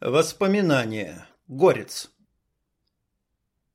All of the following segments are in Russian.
Воспоминания. Горец.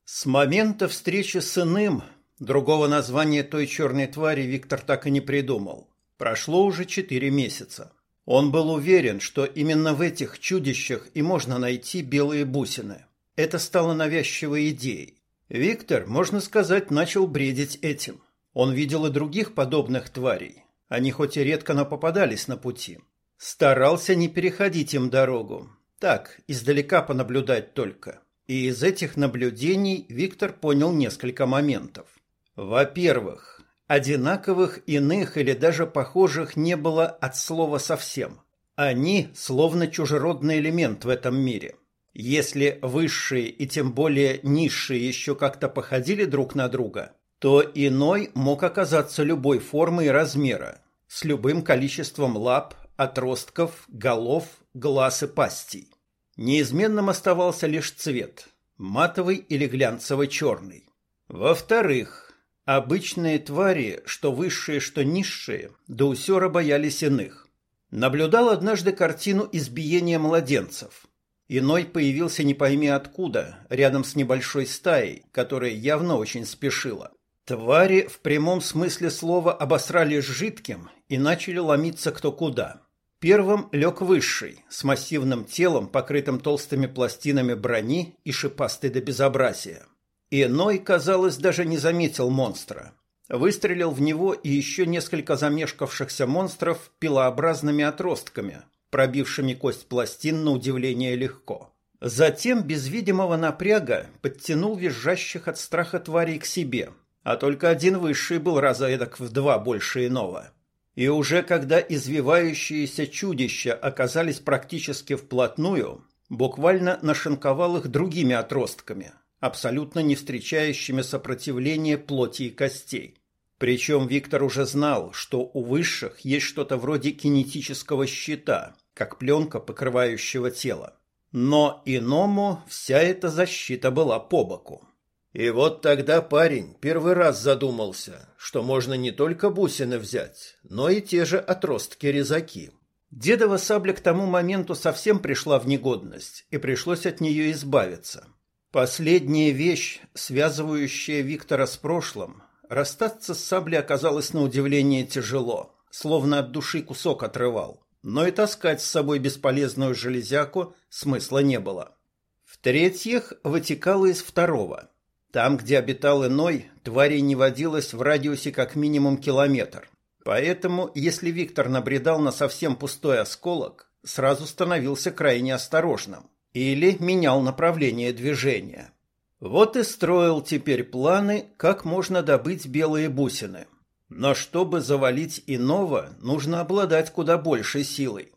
С момента встречи с иным, другого названия той черной твари Виктор так и не придумал, прошло уже четыре месяца. Он был уверен, что именно в этих чудищах и можно найти белые бусины. Это стало навязчивой идеей. Виктор, можно сказать, начал бредить этим. Он видел и других подобных тварей. Они хоть и редко, но попадались на пути. Старался не переходить им дорогу, так, издалека понаблюдать только. И из этих наблюдений Виктор понял несколько моментов. Во-первых, одинаковых, иных или даже похожих не было от слова совсем. Они словно чужеродный элемент в этом мире. Если высшие и тем более низшие еще как-то походили друг на друга, то иной мог оказаться любой формы и размера, с любым количеством лап, отростков, голов, глаз и пастей. Неизменным оставался лишь цвет – матовый или глянцево-черный. Во-вторых, обычные твари, что высшие, что низшие, до усера боялись иных. Наблюдал однажды картину избиения младенцев. Иной появился не пойми откуда, рядом с небольшой стаей, которая явно очень спешила. Твари в прямом смысле слова обосрали жидким и начали ломиться кто куда – Первым лег высший, с массивным телом, покрытым толстыми пластинами брони и шипастой до безобразия. Иной, казалось, даже не заметил монстра. Выстрелил в него и еще несколько замешкавшихся монстров пилообразными отростками, пробившими кость пластин на удивление легко. Затем без видимого напряга подтянул визжащих от страха тварей к себе, а только один высший был раза эдак в два больше иного. И уже когда извивающиеся чудища оказались практически вплотную, буквально нашинковал их другими отростками, абсолютно не встречающими сопротивления плоти и костей. Причем Виктор уже знал, что у высших есть что-то вроде кинетического щита, как пленка, покрывающего тело. Но иному вся эта защита была по боку. И вот тогда парень первый раз задумался, что можно не только бусины взять, но и те же отростки-резаки. Дедова сабля к тому моменту совсем пришла в негодность, и пришлось от нее избавиться. Последняя вещь, связывающая Виктора с прошлым, расстаться с саблей оказалось на удивление тяжело, словно от души кусок отрывал. Но и таскать с собой бесполезную железяку смысла не было. В-третьих, вытекало из второго – там, где обитал иной, тварей не водилось в радиусе как минимум километр. Поэтому, если Виктор набредал на совсем пустой осколок, сразу становился крайне осторожным или менял направление движения. Вот и строил теперь планы, как можно добыть белые бусины. Но чтобы завалить иного, нужно обладать куда большей силой.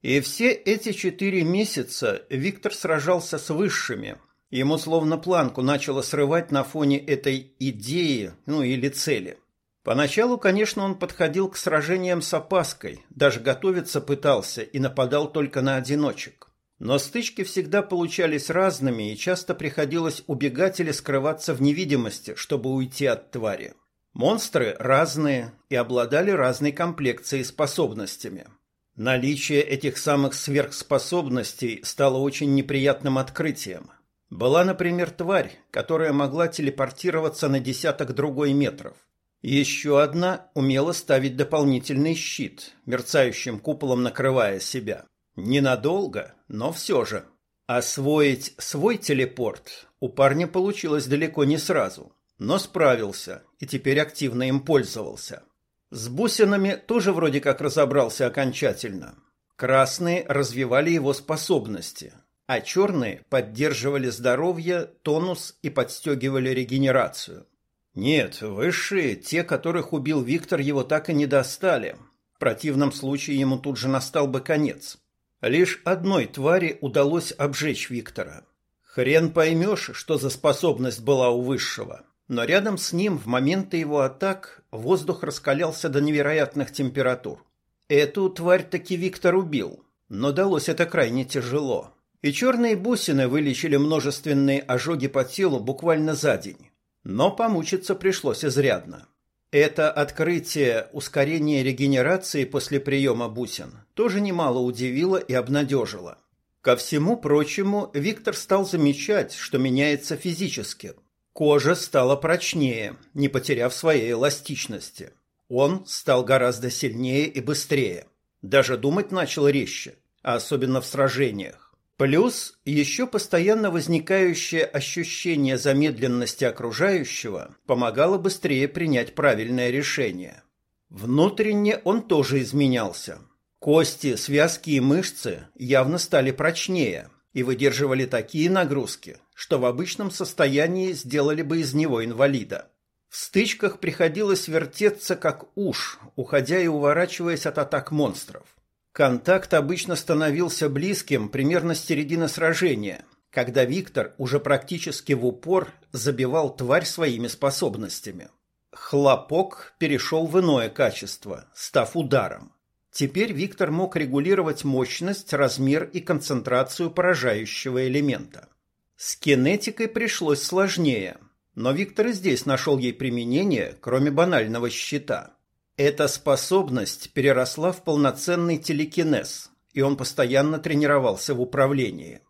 И все эти четыре месяца Виктор сражался с высшими, Ему словно планку начало срывать на фоне этой идеи, ну или цели. Поначалу, конечно, он подходил к сражениям с опаской, даже готовиться пытался и нападал только на одиночек. Но стычки всегда получались разными, и часто приходилось убегать или скрываться в невидимости, чтобы уйти от твари. Монстры разные и обладали разной комплекцией способностями. Наличие этих самых сверхспособностей стало очень неприятным открытием – была, например, тварь, которая могла телепортироваться на десяток другой метров. Еще одна умела ставить дополнительный щит, мерцающим куполом накрывая себя. Ненадолго, но все же. Освоить свой телепорт у парня получилось далеко не сразу, но справился и теперь активно им пользовался. С бусинами тоже вроде как разобрался окончательно. Красные развивали его способности, а черные поддерживали здоровье, тонус и подстегивали регенерацию. Нет, высшие, те, которых убил Виктор, его так и не достали. В противном случае ему тут же настал бы конец. Лишь одной твари удалось обжечь Виктора. Хрен поймешь, что за способность была у высшего. Но рядом с ним в моменты его атак воздух раскалялся до невероятных температур. Эту тварь таки Виктор убил, но далось это крайне тяжело и черные бусины вылечили множественные ожоги по телу буквально за день. Но помучиться пришлось изрядно. Это открытие ускорения регенерации после приема бусин тоже немало удивило и обнадежило. Ко всему прочему, Виктор стал замечать, что меняется физически. Кожа стала прочнее, не потеряв своей эластичности. Он стал гораздо сильнее и быстрее. Даже думать начал резче, особенно в сражениях. Плюс еще постоянно возникающее ощущение замедленности окружающего помогало быстрее принять правильное решение. Внутренне он тоже изменялся. Кости, связки и мышцы явно стали прочнее и выдерживали такие нагрузки, что в обычном состоянии сделали бы из него инвалида. В стычках приходилось вертеться как уж, уходя и уворачиваясь от атак монстров. Контакт обычно становился близким примерно с середины сражения, когда Виктор уже практически в упор забивал тварь своими способностями. Хлопок перешел в иное качество, став ударом. Теперь Виктор мог регулировать мощность, размер и концентрацию поражающего элемента. С кинетикой пришлось сложнее, но Виктор и здесь нашел ей применение, кроме банального щита – эта способность переросла в полноценный телекинез, и он постоянно тренировался в управлении.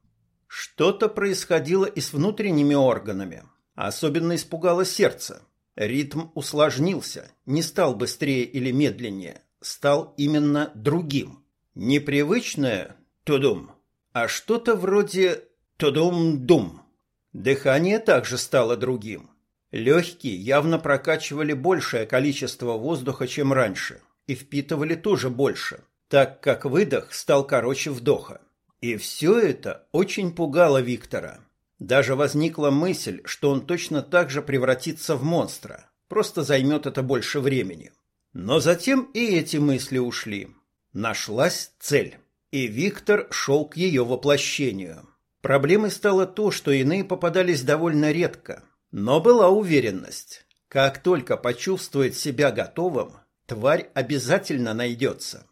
Что-то происходило и с внутренними органами. Особенно испугало сердце. Ритм усложнился, не стал быстрее или медленнее, стал именно другим. Непривычное «тудум», а что-то вроде «тудум-дум». Дыхание также стало другим. Легкие явно прокачивали большее количество воздуха, чем раньше, и впитывали тоже больше, так как выдох стал короче вдоха. И все это очень пугало Виктора. Даже возникла мысль, что он точно так же превратится в монстра, просто займет это больше времени. Но затем и эти мысли ушли. Нашлась цель, и Виктор шел к ее воплощению. Проблемой стало то, что иные попадались довольно редко – но была уверенность. Как только почувствует себя готовым, тварь обязательно найдется.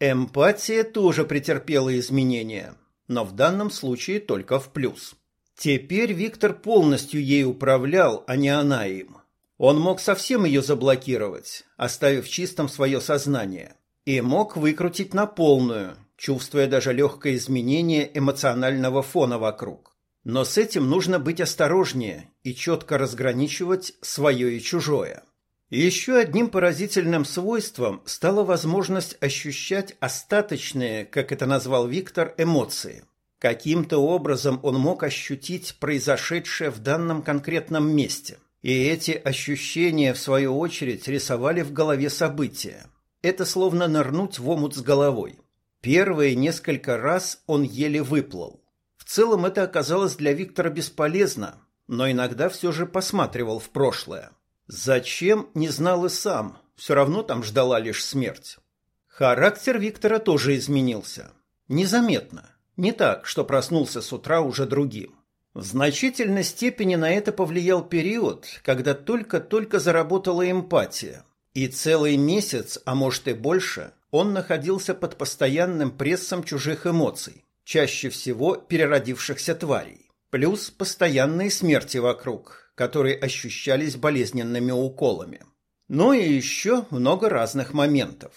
Эмпатия тоже претерпела изменения, но в данном случае только в плюс. Теперь Виктор полностью ей управлял, а не она им. Он мог совсем ее заблокировать, оставив чистым свое сознание, и мог выкрутить на полную, чувствуя даже легкое изменение эмоционального фона вокруг. Но с этим нужно быть осторожнее и четко разграничивать свое и чужое. еще одним поразительным свойством стала возможность ощущать остаточные, как это назвал Виктор, эмоции. Каким-то образом он мог ощутить произошедшее в данном конкретном месте. И эти ощущения, в свою очередь, рисовали в голове события. Это словно нырнуть в омут с головой. Первые несколько раз он еле выплыл. В целом это оказалось для Виктора бесполезно, но иногда все же посматривал в прошлое. Зачем, не знал и сам, все равно там ждала лишь смерть. Характер Виктора тоже изменился. Незаметно. Не так, что проснулся с утра уже другим. В значительной степени на это повлиял период, когда только-только заработала эмпатия. И целый месяц, а может и больше, он находился под постоянным прессом чужих эмоций чаще всего переродившихся тварей, плюс постоянные смерти вокруг, которые ощущались болезненными уколами. Ну и еще много разных моментов.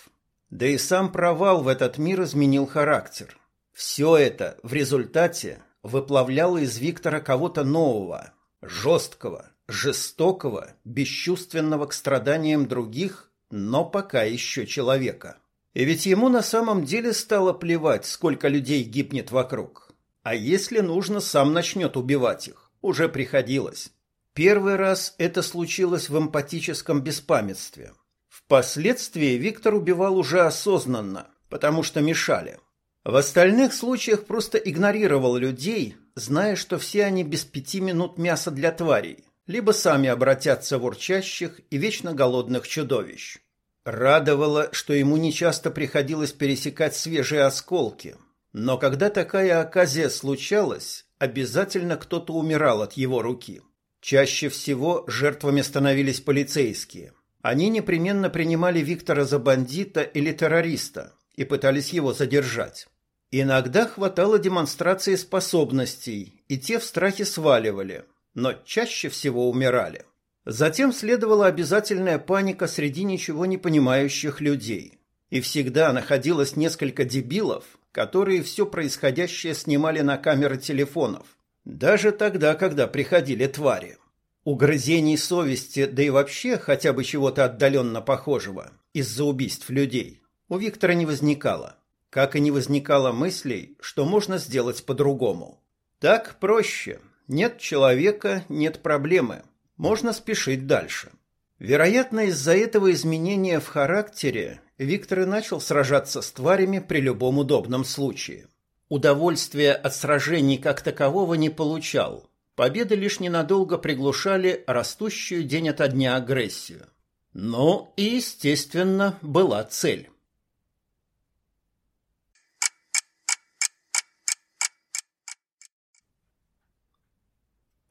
Да и сам провал в этот мир изменил характер. Все это в результате выплавляло из Виктора кого-то нового, жесткого, жестокого, бесчувственного к страданиям других, но пока еще человека. И ведь ему на самом деле стало плевать, сколько людей гибнет вокруг. А если нужно, сам начнет убивать их. Уже приходилось. Первый раз это случилось в эмпатическом беспамятстве. Впоследствии Виктор убивал уже осознанно, потому что мешали. В остальных случаях просто игнорировал людей, зная, что все они без пяти минут мяса для тварей, либо сами обратятся в урчащих и вечно голодных чудовищ. Радовало, что ему нечасто приходилось пересекать свежие осколки. Но когда такая оказия случалась, обязательно кто-то умирал от его руки. Чаще всего жертвами становились полицейские. Они непременно принимали Виктора за бандита или террориста и пытались его задержать. Иногда хватало демонстрации способностей, и те в страхе сваливали, но чаще всего умирали. Затем следовала обязательная паника среди ничего не понимающих людей. И всегда находилось несколько дебилов, которые все происходящее снимали на камеры телефонов. Даже тогда, когда приходили твари. Угрызений совести, да и вообще хотя бы чего-то отдаленно похожего из-за убийств людей у Виктора не возникало. Как и не возникало мыслей, что можно сделать по-другому. Так проще. Нет человека, нет проблемы. Можно спешить дальше. Вероятно, из-за этого изменения в характере Виктор и начал сражаться с тварями при любом удобном случае. Удовольствия от сражений как такового не получал. Победы лишь ненадолго приглушали растущую день ото дня агрессию. Но и, естественно, была цель.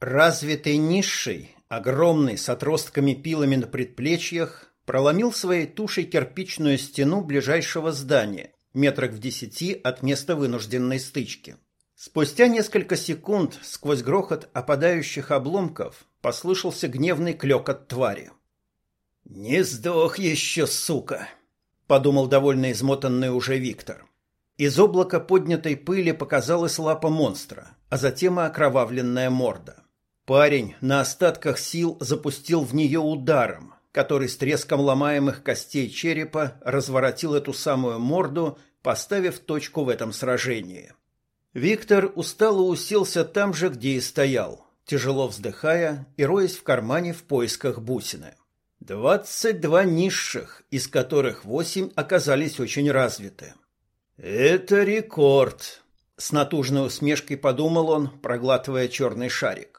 Развитый низший, огромный, с отростками-пилами на предплечьях, проломил своей тушей кирпичную стену ближайшего здания, метрах в десяти от места вынужденной стычки. Спустя несколько секунд сквозь грохот опадающих обломков послышался гневный клёкот твари. «Не сдох еще, сука!» — подумал довольно измотанный уже Виктор. Из облака поднятой пыли показалась лапа монстра, а затем и окровавленная морда. Парень на остатках сил запустил в нее ударом, который с треском ломаемых костей черепа разворотил эту самую морду, поставив точку в этом сражении. Виктор устало уселся там же, где и стоял, тяжело вздыхая и роясь в кармане в поисках бусины. Двадцать два низших, из которых восемь оказались очень развиты. «Это рекорд!» — с натужной усмешкой подумал он, проглатывая черный шарик.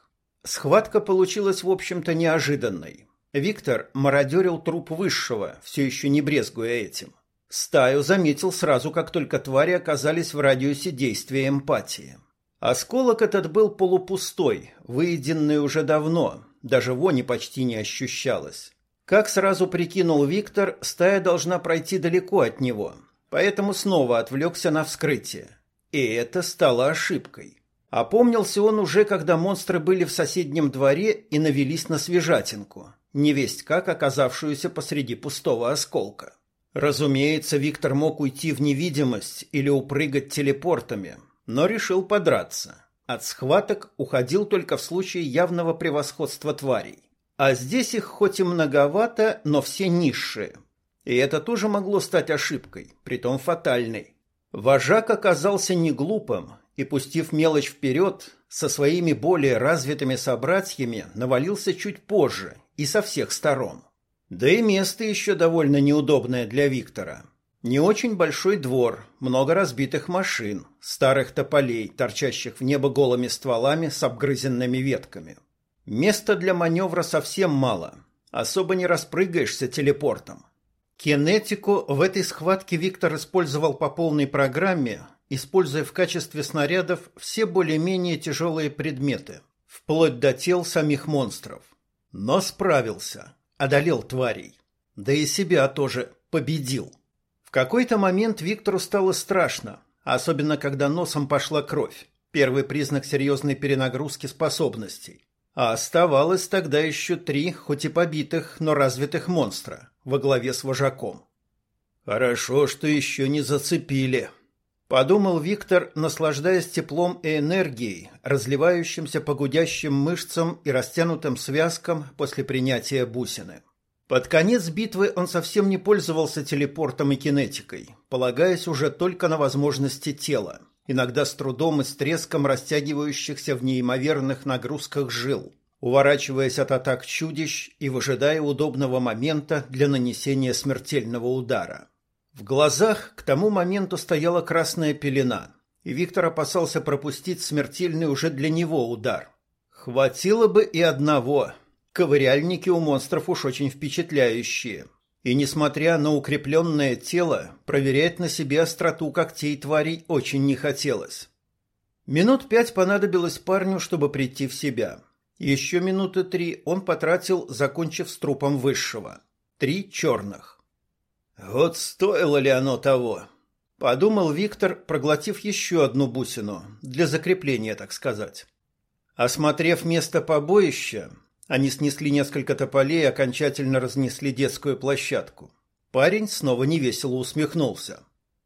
Схватка получилась, в общем-то, неожиданной. Виктор мародерил труп высшего, все еще не брезгуя этим. Стаю заметил сразу, как только твари оказались в радиусе действия эмпатии. Осколок этот был полупустой, выеденный уже давно, даже вони почти не ощущалось. Как сразу прикинул Виктор, стая должна пройти далеко от него, поэтому снова отвлекся на вскрытие. И это стало ошибкой. Опомнился он уже, когда монстры были в соседнем дворе и навелись на свежатинку, невесть как оказавшуюся посреди пустого осколка. Разумеется, Виктор мог уйти в невидимость или упрыгать телепортами, но решил подраться. От схваток уходил только в случае явного превосходства тварей. А здесь их хоть и многовато, но все низшие. И это тоже могло стать ошибкой, притом фатальной. Вожак оказался не глупым и, пустив мелочь вперед, со своими более развитыми собратьями навалился чуть позже и со всех сторон. Да и место еще довольно неудобное для Виктора. Не очень большой двор, много разбитых машин, старых тополей, торчащих в небо голыми стволами с обгрызенными ветками. Места для маневра совсем мало, особо не распрыгаешься телепортом. Кинетику в этой схватке Виктор использовал по полной программе, используя в качестве снарядов все более-менее тяжелые предметы, вплоть до тел самих монстров. Но справился, одолел тварей. Да и себя тоже победил. В какой-то момент Виктору стало страшно, особенно когда носом пошла кровь, первый признак серьезной перенагрузки способностей. А оставалось тогда еще три, хоть и побитых, но развитых монстра, во главе с вожаком. «Хорошо, что еще не зацепили», Подумал Виктор, наслаждаясь теплом и энергией, разливающимся по гудящим мышцам и растянутым связкам после принятия бусины. Под конец битвы он совсем не пользовался телепортом и кинетикой, полагаясь уже только на возможности тела, иногда с трудом и с треском растягивающихся в неимоверных нагрузках жил, уворачиваясь от атак чудищ и выжидая удобного момента для нанесения смертельного удара. В глазах к тому моменту стояла красная пелена, и Виктор опасался пропустить смертельный уже для него удар. Хватило бы и одного. Ковыряльники у монстров уж очень впечатляющие. И несмотря на укрепленное тело, проверять на себе остроту когтей тварей очень не хотелось. Минут пять понадобилось парню, чтобы прийти в себя. Еще минуты три он потратил, закончив с трупом высшего. Три черных. Вот стоило ли оно того? Подумал Виктор, проглотив еще одну бусину, для закрепления, так сказать. Осмотрев место побоища, они снесли несколько тополей и окончательно разнесли детскую площадку. Парень снова невесело усмехнулся.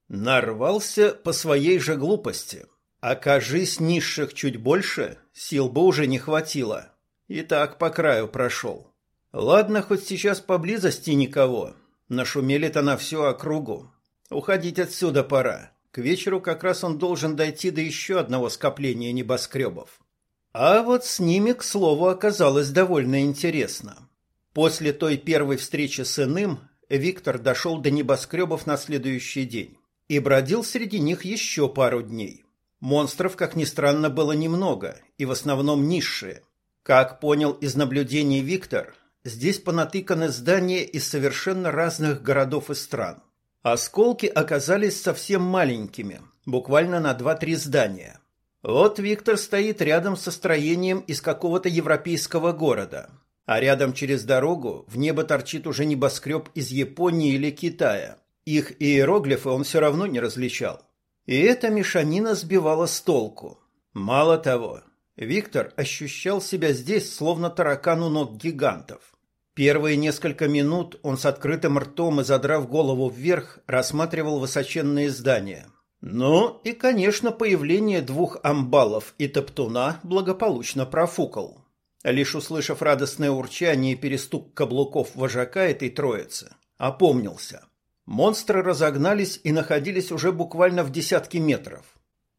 Нарвался по своей же глупости. Окажись низших чуть больше, сил бы уже не хватило. И так по краю прошел. Ладно, хоть сейчас поблизости никого. Нашумели-то на всю округу. Уходить отсюда пора. К вечеру как раз он должен дойти до еще одного скопления небоскребов. А вот с ними, к слову, оказалось довольно интересно. После той первой встречи с иным Виктор дошел до небоскребов на следующий день и бродил среди них еще пару дней. Монстров, как ни странно, было немного, и в основном низшие. Как понял из наблюдений Виктор, здесь понатыканы здания из совершенно разных городов и стран. Осколки оказались совсем маленькими, буквально на 2-3 здания. Вот Виктор стоит рядом со строением из какого-то европейского города, а рядом через дорогу в небо торчит уже небоскреб из Японии или Китая. Их иероглифы он все равно не различал. И эта мешанина сбивала с толку. Мало того, Виктор ощущал себя здесь словно таракан у ног гигантов. Первые несколько минут он с открытым ртом и задрав голову вверх рассматривал высоченные здания. Ну и, конечно, появление двух амбалов и топтуна благополучно профукал. Лишь услышав радостное урчание и перестук каблуков вожака этой троицы, опомнился. Монстры разогнались и находились уже буквально в десятке метров.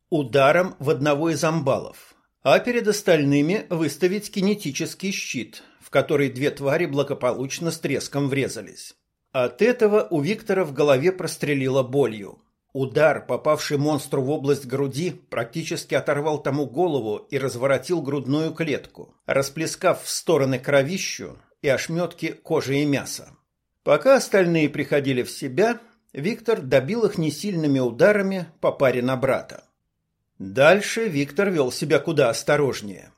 Ударом в одного из амбалов, а перед остальными выставить кинетический щит, в который две твари благополучно с треском врезались. От этого у Виктора в голове прострелило болью. Удар, попавший монстру в область груди, практически оторвал тому голову и разворотил грудную клетку, расплескав в стороны кровищу и ошметки кожи и мяса. Пока остальные приходили в себя, Виктор добил их несильными ударами по паре на брата. Дальше Виктор вел себя куда осторожнее.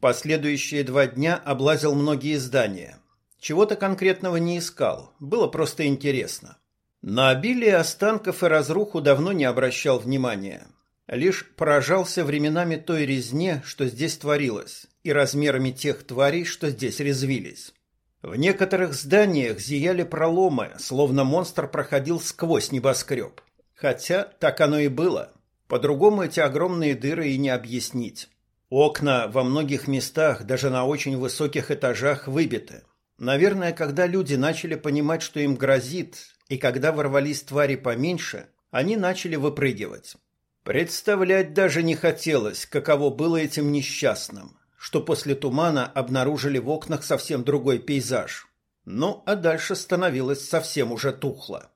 Последующие два дня облазил многие здания. Чего-то конкретного не искал, было просто интересно. На обилие останков и разруху давно не обращал внимания. Лишь поражался временами той резне, что здесь творилось, и размерами тех тварей, что здесь резвились. В некоторых зданиях зияли проломы, словно монстр проходил сквозь небоскреб. Хотя так оно и было. По-другому эти огромные дыры и не объяснить. Окна во многих местах, даже на очень высоких этажах, выбиты. Наверное, когда люди начали понимать, что им грозит, и когда ворвались твари поменьше, они начали выпрыгивать. Представлять даже не хотелось, каково было этим несчастным, что после тумана обнаружили в окнах совсем другой пейзаж. Ну, а дальше становилось совсем уже тухло.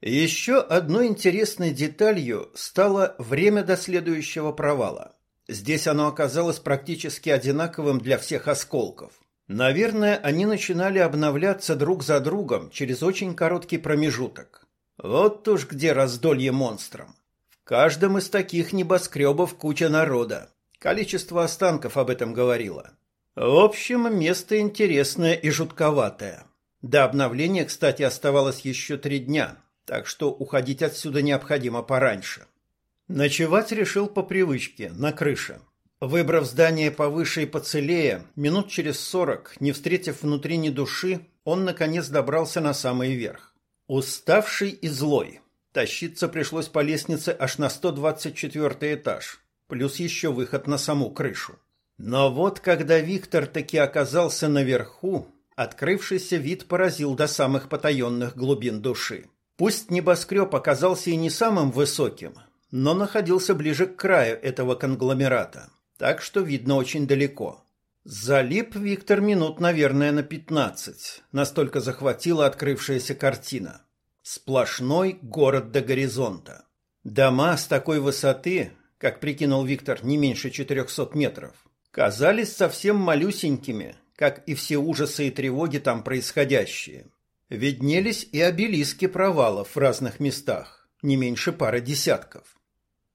Еще одной интересной деталью стало время до следующего провала – Здесь оно оказалось практически одинаковым для всех осколков. Наверное, они начинали обновляться друг за другом через очень короткий промежуток. Вот уж где раздолье монстрам. В каждом из таких небоскребов куча народа. Количество останков об этом говорило. В общем, место интересное и жутковатое. До обновления, кстати, оставалось еще три дня, так что уходить отсюда необходимо пораньше. Ночевать решил по привычке, на крыше. Выбрав здание повыше и поцелее, минут через сорок, не встретив внутри ни души, он, наконец, добрался на самый верх. Уставший и злой. Тащиться пришлось по лестнице аж на 124 этаж, плюс еще выход на саму крышу. Но вот когда Виктор таки оказался наверху, открывшийся вид поразил до самых потаенных глубин души. Пусть небоскреб оказался и не самым высоким, но находился ближе к краю этого конгломерата, так что видно очень далеко. Залип Виктор минут, наверное, на пятнадцать. Настолько захватила открывшаяся картина. Сплошной город до горизонта. Дома с такой высоты, как прикинул Виктор, не меньше четырехсот метров, казались совсем малюсенькими, как и все ужасы и тревоги там происходящие. Виднелись и обелиски провалов в разных местах, не меньше пары десятков.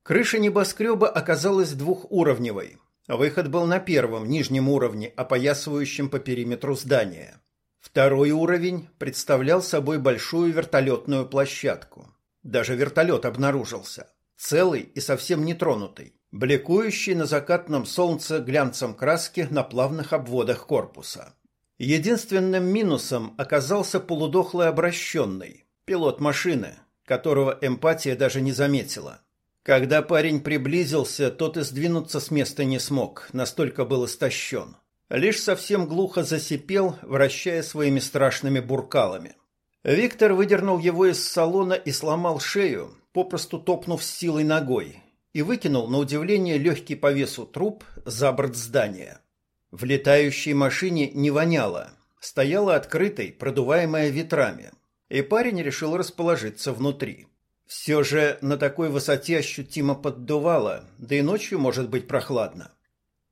Крыша небоскреба оказалась двухуровневой. Выход был на первом, нижнем уровне, опоясывающем по периметру здания. Второй уровень представлял собой большую вертолетную площадку. Даже вертолет обнаружился. Целый и совсем нетронутый, бликующий на закатном солнце глянцем краски на плавных обводах корпуса. Единственным минусом оказался полудохлый обращенный, пилот машины, которого эмпатия даже не заметила. Когда парень приблизился, тот и сдвинуться с места не смог, настолько был истощен. Лишь совсем глухо засипел, вращая своими страшными буркалами. Виктор выдернул его из салона и сломал шею, попросту топнув силой ногой, и выкинул, на удивление, легкий по весу труп за борт здания. В летающей машине не воняло, стояла открытой, продуваемая ветрами, и парень решил расположиться внутри. Все же на такой высоте ощутимо поддувало, да и ночью может быть прохладно.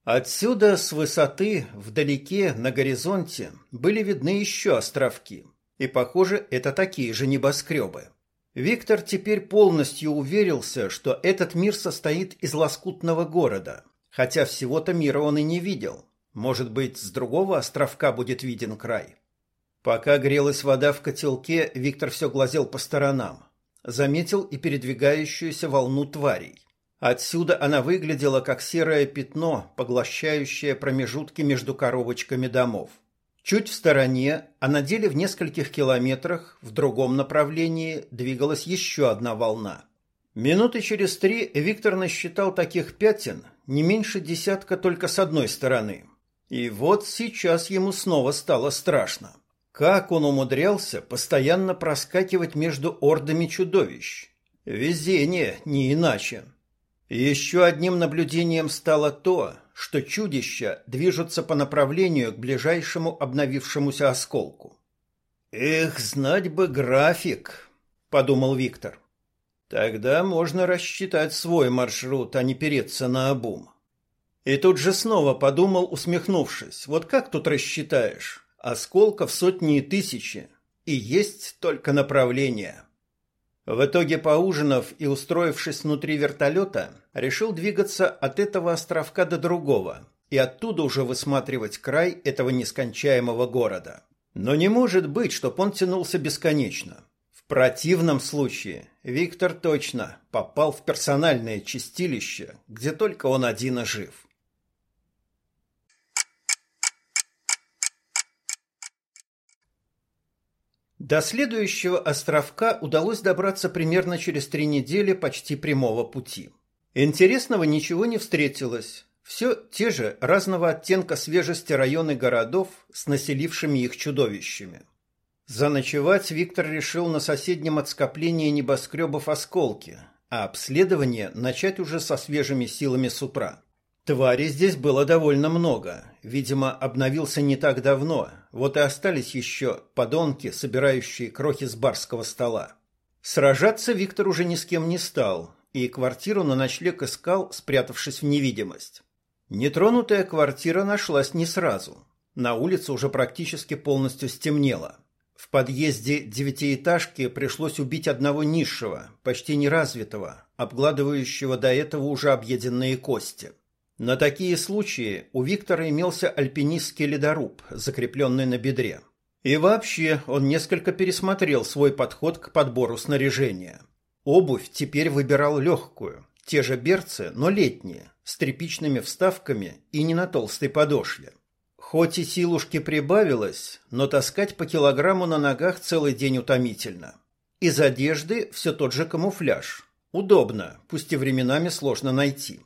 Отсюда, с высоты, вдалеке, на горизонте, были видны еще островки. И, похоже, это такие же небоскребы. Виктор теперь полностью уверился, что этот мир состоит из лоскутного города, хотя всего-то мира он и не видел. Может быть, с другого островка будет виден край. Пока грелась вода в котелке, Виктор все глазел по сторонам. Заметил и передвигающуюся волну тварей. Отсюда она выглядела как серое пятно, поглощающее промежутки между коробочками домов. Чуть в стороне, а на деле в нескольких километрах в другом направлении двигалась еще одна волна. Минуты через три Виктор насчитал таких пятен не меньше десятка только с одной стороны. И вот сейчас ему снова стало страшно. Как он умудрялся постоянно проскакивать между ордами чудовищ? Везение, не иначе. Еще одним наблюдением стало то, что чудища движутся по направлению к ближайшему обновившемуся осколку. «Эх, знать бы график», — подумал Виктор. «Тогда можно рассчитать свой маршрут, а не переться на обум». И тут же снова подумал, усмехнувшись, вот как тут рассчитаешь? Осколков сотни и тысячи, и есть только направление. В итоге, поужинав и устроившись внутри вертолета, решил двигаться от этого островка до другого и оттуда уже высматривать край этого нескончаемого города. Но не может быть, чтоб он тянулся бесконечно. В противном случае Виктор точно попал в персональное чистилище, где только он один и жив. До следующего островка удалось добраться примерно через три недели почти прямого пути. Интересного ничего не встретилось. Все те же разного оттенка свежести районы городов с населившими их чудовищами. Заночевать Виктор решил на соседнем от скопления небоскребов осколки, а обследование начать уже со свежими силами с утра. Тварей здесь было довольно много. Видимо, обновился не так давно. Вот и остались еще подонки, собирающие крохи с барского стола. Сражаться Виктор уже ни с кем не стал, и квартиру на ночлег искал, спрятавшись в невидимость. Нетронутая квартира нашлась не сразу. На улице уже практически полностью стемнело. В подъезде девятиэтажки пришлось убить одного низшего, почти неразвитого, обгладывающего до этого уже объеденные кости – на такие случаи у Виктора имелся альпинистский ледоруб, закрепленный на бедре. И вообще он несколько пересмотрел свой подход к подбору снаряжения. Обувь теперь выбирал легкую, те же берцы, но летние, с тряпичными вставками и не на толстой подошве. Хоть и силушки прибавилось, но таскать по килограмму на ногах целый день утомительно. Из одежды все тот же камуфляж. Удобно, пусть и временами сложно найти.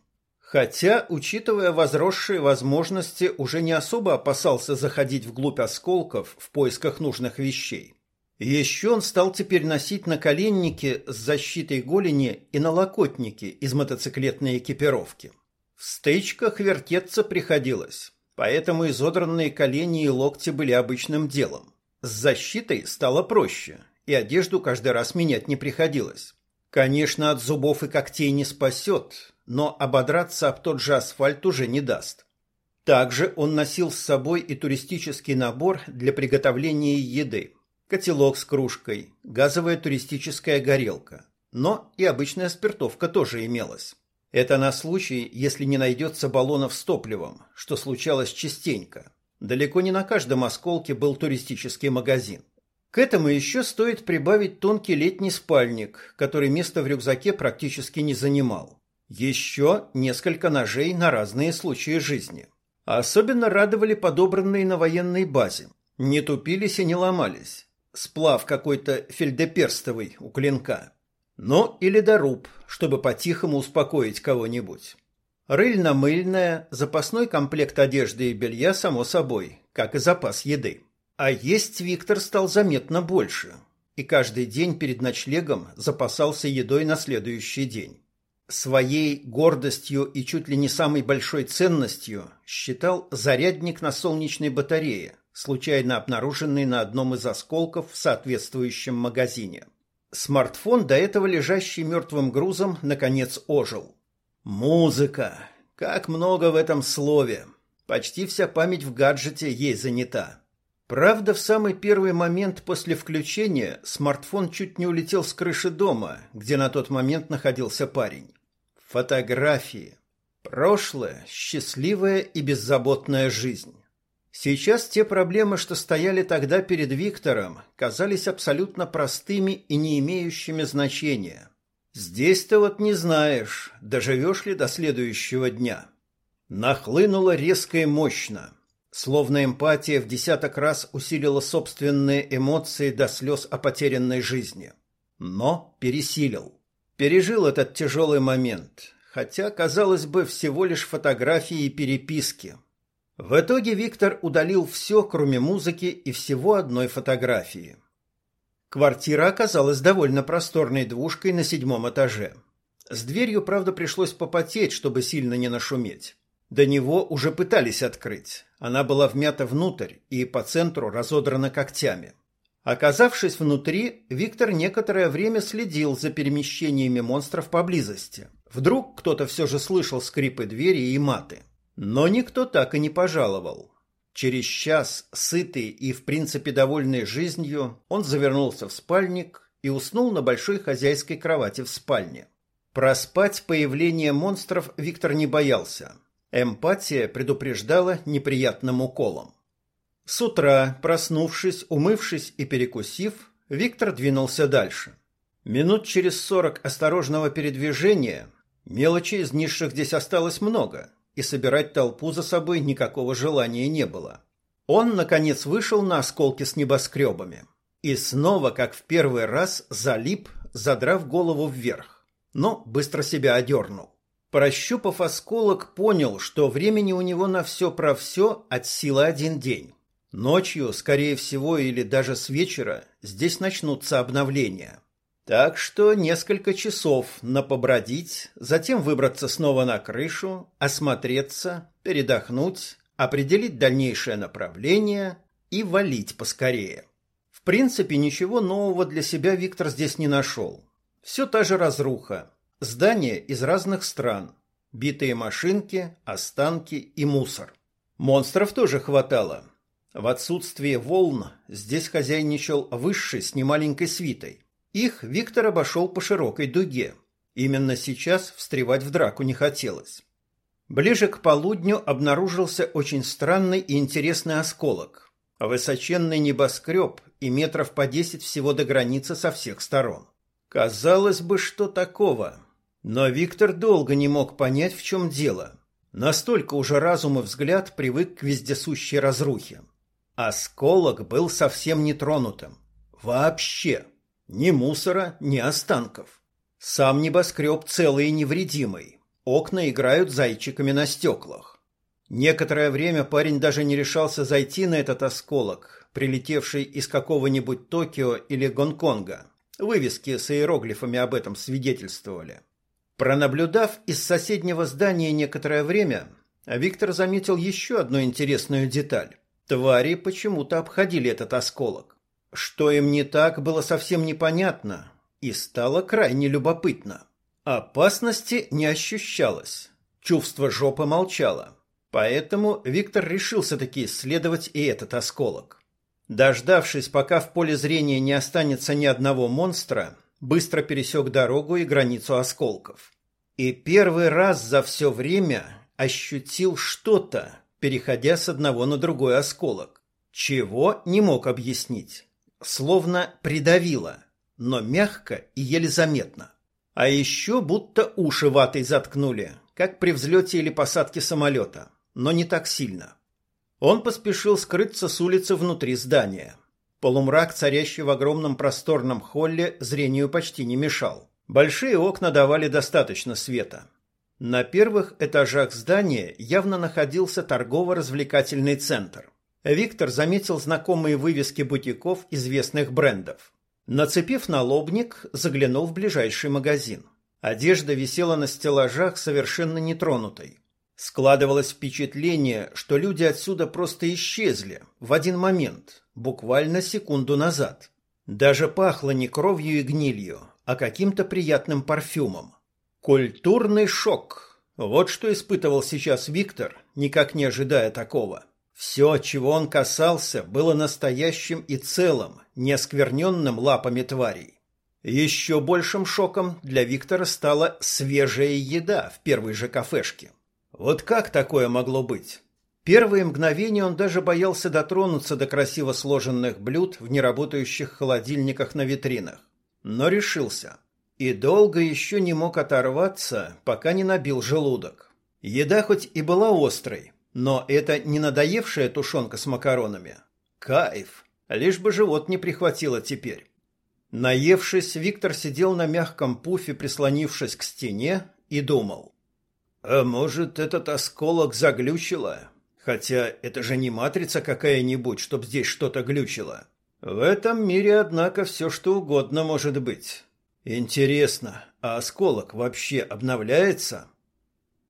Хотя, учитывая возросшие возможности, уже не особо опасался заходить вглубь осколков в поисках нужных вещей. Еще он стал теперь носить наколенники с защитой голени и налокотники из мотоциклетной экипировки. В стычках вертеться приходилось, поэтому изодранные колени и локти были обычным делом. С защитой стало проще, и одежду каждый раз менять не приходилось. Конечно, от зубов и когтей не спасет, но ободраться об тот же асфальт уже не даст. Также он носил с собой и туристический набор для приготовления еды. Котелок с кружкой, газовая туристическая горелка. Но и обычная спиртовка тоже имелась. Это на случай, если не найдется баллонов с топливом, что случалось частенько. Далеко не на каждом осколке был туристический магазин. К этому еще стоит прибавить тонкий летний спальник, который место в рюкзаке практически не занимал. Еще несколько ножей на разные случаи жизни. Особенно радовали подобранные на военной базе. Не тупились и не ломались. Сплав какой-то фельдеперстовый у клинка. Ну, или доруб, чтобы по-тихому успокоить кого-нибудь. Рыльно-мыльная, запасной комплект одежды и белья, само собой, как и запас еды. А есть Виктор стал заметно больше, и каждый день перед ночлегом запасался едой на следующий день. Своей гордостью и чуть ли не самой большой ценностью считал зарядник на солнечной батарее, случайно обнаруженный на одном из осколков в соответствующем магазине. Смартфон, до этого лежащий мертвым грузом, наконец ожил. Музыка! Как много в этом слове! Почти вся память в гаджете ей занята. Правда, в самый первый момент после включения смартфон чуть не улетел с крыши дома, где на тот момент находился парень. Фотографии. Прошлое, счастливая и беззаботная жизнь. Сейчас те проблемы, что стояли тогда перед Виктором, казались абсолютно простыми и не имеющими значения. Здесь-то вот не знаешь, доживешь ли до следующего дня. Нахлынуло резко и мощно. Словно эмпатия в десяток раз усилила собственные эмоции до слез о потерянной жизни. Но пересилил. Пережил этот тяжелый момент, хотя, казалось бы, всего лишь фотографии и переписки. В итоге Виктор удалил все, кроме музыки и всего одной фотографии. Квартира оказалась довольно просторной двушкой на седьмом этаже. С дверью, правда, пришлось попотеть, чтобы сильно не нашуметь. До него уже пытались открыть. Она была вмята внутрь и по центру разодрана когтями. Оказавшись внутри, Виктор некоторое время следил за перемещениями монстров поблизости. Вдруг кто-то все же слышал скрипы двери и маты. Но никто так и не пожаловал. Через час, сытый и в принципе довольный жизнью, он завернулся в спальник и уснул на большой хозяйской кровати в спальне. Проспать появление монстров Виктор не боялся. Эмпатия предупреждала неприятным уколом. С утра, проснувшись, умывшись и перекусив, Виктор двинулся дальше. Минут через сорок осторожного передвижения мелочи из низших здесь осталось много, и собирать толпу за собой никакого желания не было. Он, наконец, вышел на осколки с небоскребами. И снова, как в первый раз, залип, задрав голову вверх. Но быстро себя одернул. Прощупав осколок, понял, что времени у него на все про все от силы один день. Ночью, скорее всего, или даже с вечера, здесь начнутся обновления. Так что несколько часов на побродить, затем выбраться снова на крышу, осмотреться, передохнуть, определить дальнейшее направление и валить поскорее. В принципе, ничего нового для себя Виктор здесь не нашел. Все та же разруха, Здания из разных стран, битые машинки, останки и мусор. Монстров тоже хватало. В отсутствие волн здесь хозяйничал высший с немаленькой свитой. Их Виктор обошел по широкой дуге. Именно сейчас встревать в драку не хотелось. Ближе к полудню обнаружился очень странный и интересный осколок. Высоченный небоскреб и метров по десять всего до границы со всех сторон. Казалось бы, что такого? Но Виктор долго не мог понять, в чем дело. Настолько уже разум и взгляд привык к вездесущей разрухе. Осколок был совсем нетронутым. Вообще. Ни мусора, ни останков. Сам небоскреб целый и невредимый. Окна играют зайчиками на стеклах. Некоторое время парень даже не решался зайти на этот осколок, прилетевший из какого-нибудь Токио или Гонконга. Вывески с иероглифами об этом свидетельствовали. Пронаблюдав из соседнего здания некоторое время, Виктор заметил еще одну интересную деталь. Твари почему-то обходили этот осколок. Что им не так, было совсем непонятно и стало крайне любопытно. Опасности не ощущалось. Чувство жопы молчало. Поэтому Виктор решился таки исследовать и этот осколок. Дождавшись, пока в поле зрения не останется ни одного монстра, быстро пересек дорогу и границу осколков. И первый раз за все время ощутил что-то, переходя с одного на другой осколок. Чего не мог объяснить. Словно придавило, но мягко и еле заметно. А еще будто уши ватой заткнули, как при взлете или посадке самолета, но не так сильно. Он поспешил скрыться с улицы внутри здания. Полумрак, царящий в огромном просторном холле, зрению почти не мешал. Большие окна давали достаточно света. На первых этажах здания явно находился торгово-развлекательный центр. Виктор заметил знакомые вывески бутиков известных брендов. Нацепив налобник, заглянул в ближайший магазин. Одежда висела на стеллажах совершенно нетронутой. Складывалось впечатление, что люди отсюда просто исчезли в один момент, буквально секунду назад. Даже пахло не кровью и гнилью, а каким-то приятным парфюмом. Культурный шок. Вот что испытывал сейчас Виктор, никак не ожидая такого. Все, чего он касался, было настоящим и целым, не оскверненным лапами тварей. Еще большим шоком для Виктора стала свежая еда в первой же кафешке. Вот как такое могло быть? Первые мгновения он даже боялся дотронуться до красиво сложенных блюд в неработающих холодильниках на витринах. Но решился. И долго еще не мог оторваться, пока не набил желудок. Еда хоть и была острой, но это не надоевшая тушенка с макаронами. Кайф! Лишь бы живот не прихватило теперь. Наевшись, Виктор сидел на мягком пуфе, прислонившись к стене, и думал. А может, этот осколок заглючило? Хотя это же не матрица какая-нибудь, чтоб здесь что-то глючило. В этом мире, однако, все что угодно может быть. Интересно, а осколок вообще обновляется?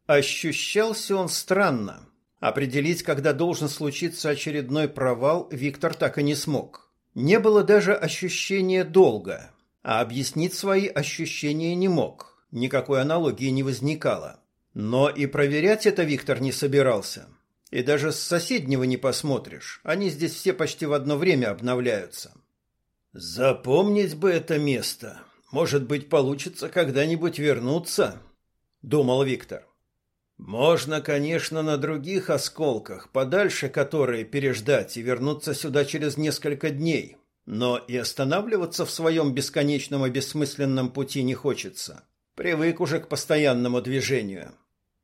Ощущался он странно. Определить, когда должен случиться очередной провал, Виктор так и не смог. Не было даже ощущения долга, а объяснить свои ощущения не мог. Никакой аналогии не возникало. Но и проверять это Виктор не собирался. И даже с соседнего не посмотришь. Они здесь все почти в одно время обновляются. Запомнить бы это место. Может быть, получится когда-нибудь вернуться, думал Виктор. Можно, конечно, на других осколках, подальше которые переждать и вернуться сюда через несколько дней. Но и останавливаться в своем бесконечном и бессмысленном пути не хочется. Привык уже к постоянному движению.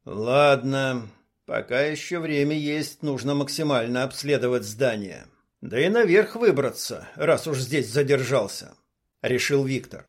Ладно, пока еще время есть, нужно максимально обследовать здание. Да и наверх выбраться, раз уж здесь задержался, решил Виктор.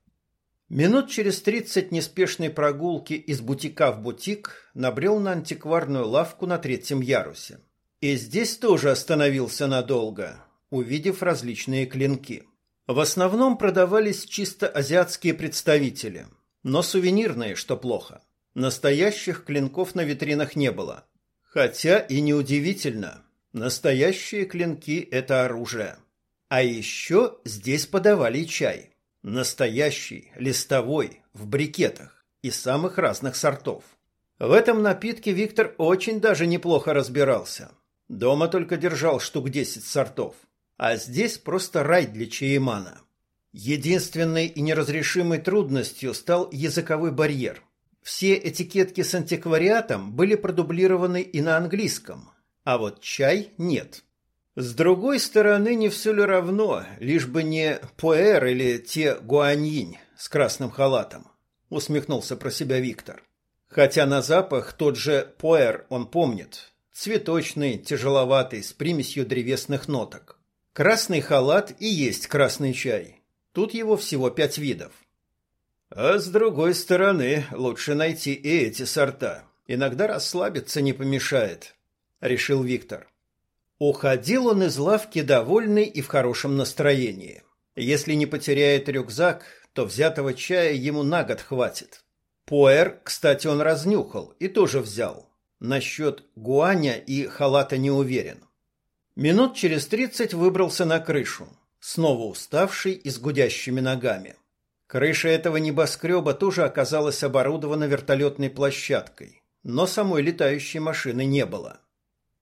Минут через тридцать неспешной прогулки из бутика в бутик набрел на антикварную лавку на третьем ярусе. И здесь тоже остановился надолго, увидев различные клинки. В основном продавались чисто азиатские представители, но сувенирные, что плохо. Настоящих клинков на витринах не было. Хотя и неудивительно, настоящие клинки – это оружие. А еще здесь подавали чай. Настоящий, листовой, в брикетах, из самых разных сортов. В этом напитке Виктор очень даже неплохо разбирался. Дома только держал штук 10 сортов. А здесь просто рай для чаемана. Единственной и неразрешимой трудностью стал языковой барьер – все этикетки с антиквариатом были продублированы и на английском, а вот чай нет. С другой стороны, не все ли равно, лишь бы не Пуэр или те Гуаньинь с красным халатом, усмехнулся про себя Виктор. Хотя на запах тот же Пуэр он помнит. Цветочный, тяжеловатый, с примесью древесных ноток. Красный халат и есть красный чай. Тут его всего пять видов. А с другой стороны, лучше найти и эти сорта. Иногда расслабиться не помешает, решил Виктор. Уходил он из лавки довольный и в хорошем настроении. Если не потеряет рюкзак, то взятого чая ему на год хватит. Пуэр, кстати, он разнюхал и тоже взял. Насчет гуаня и халата не уверен. Минут через тридцать выбрался на крышу, снова уставший и с гудящими ногами. Крыша этого небоскреба тоже оказалась оборудована вертолетной площадкой, но самой летающей машины не было.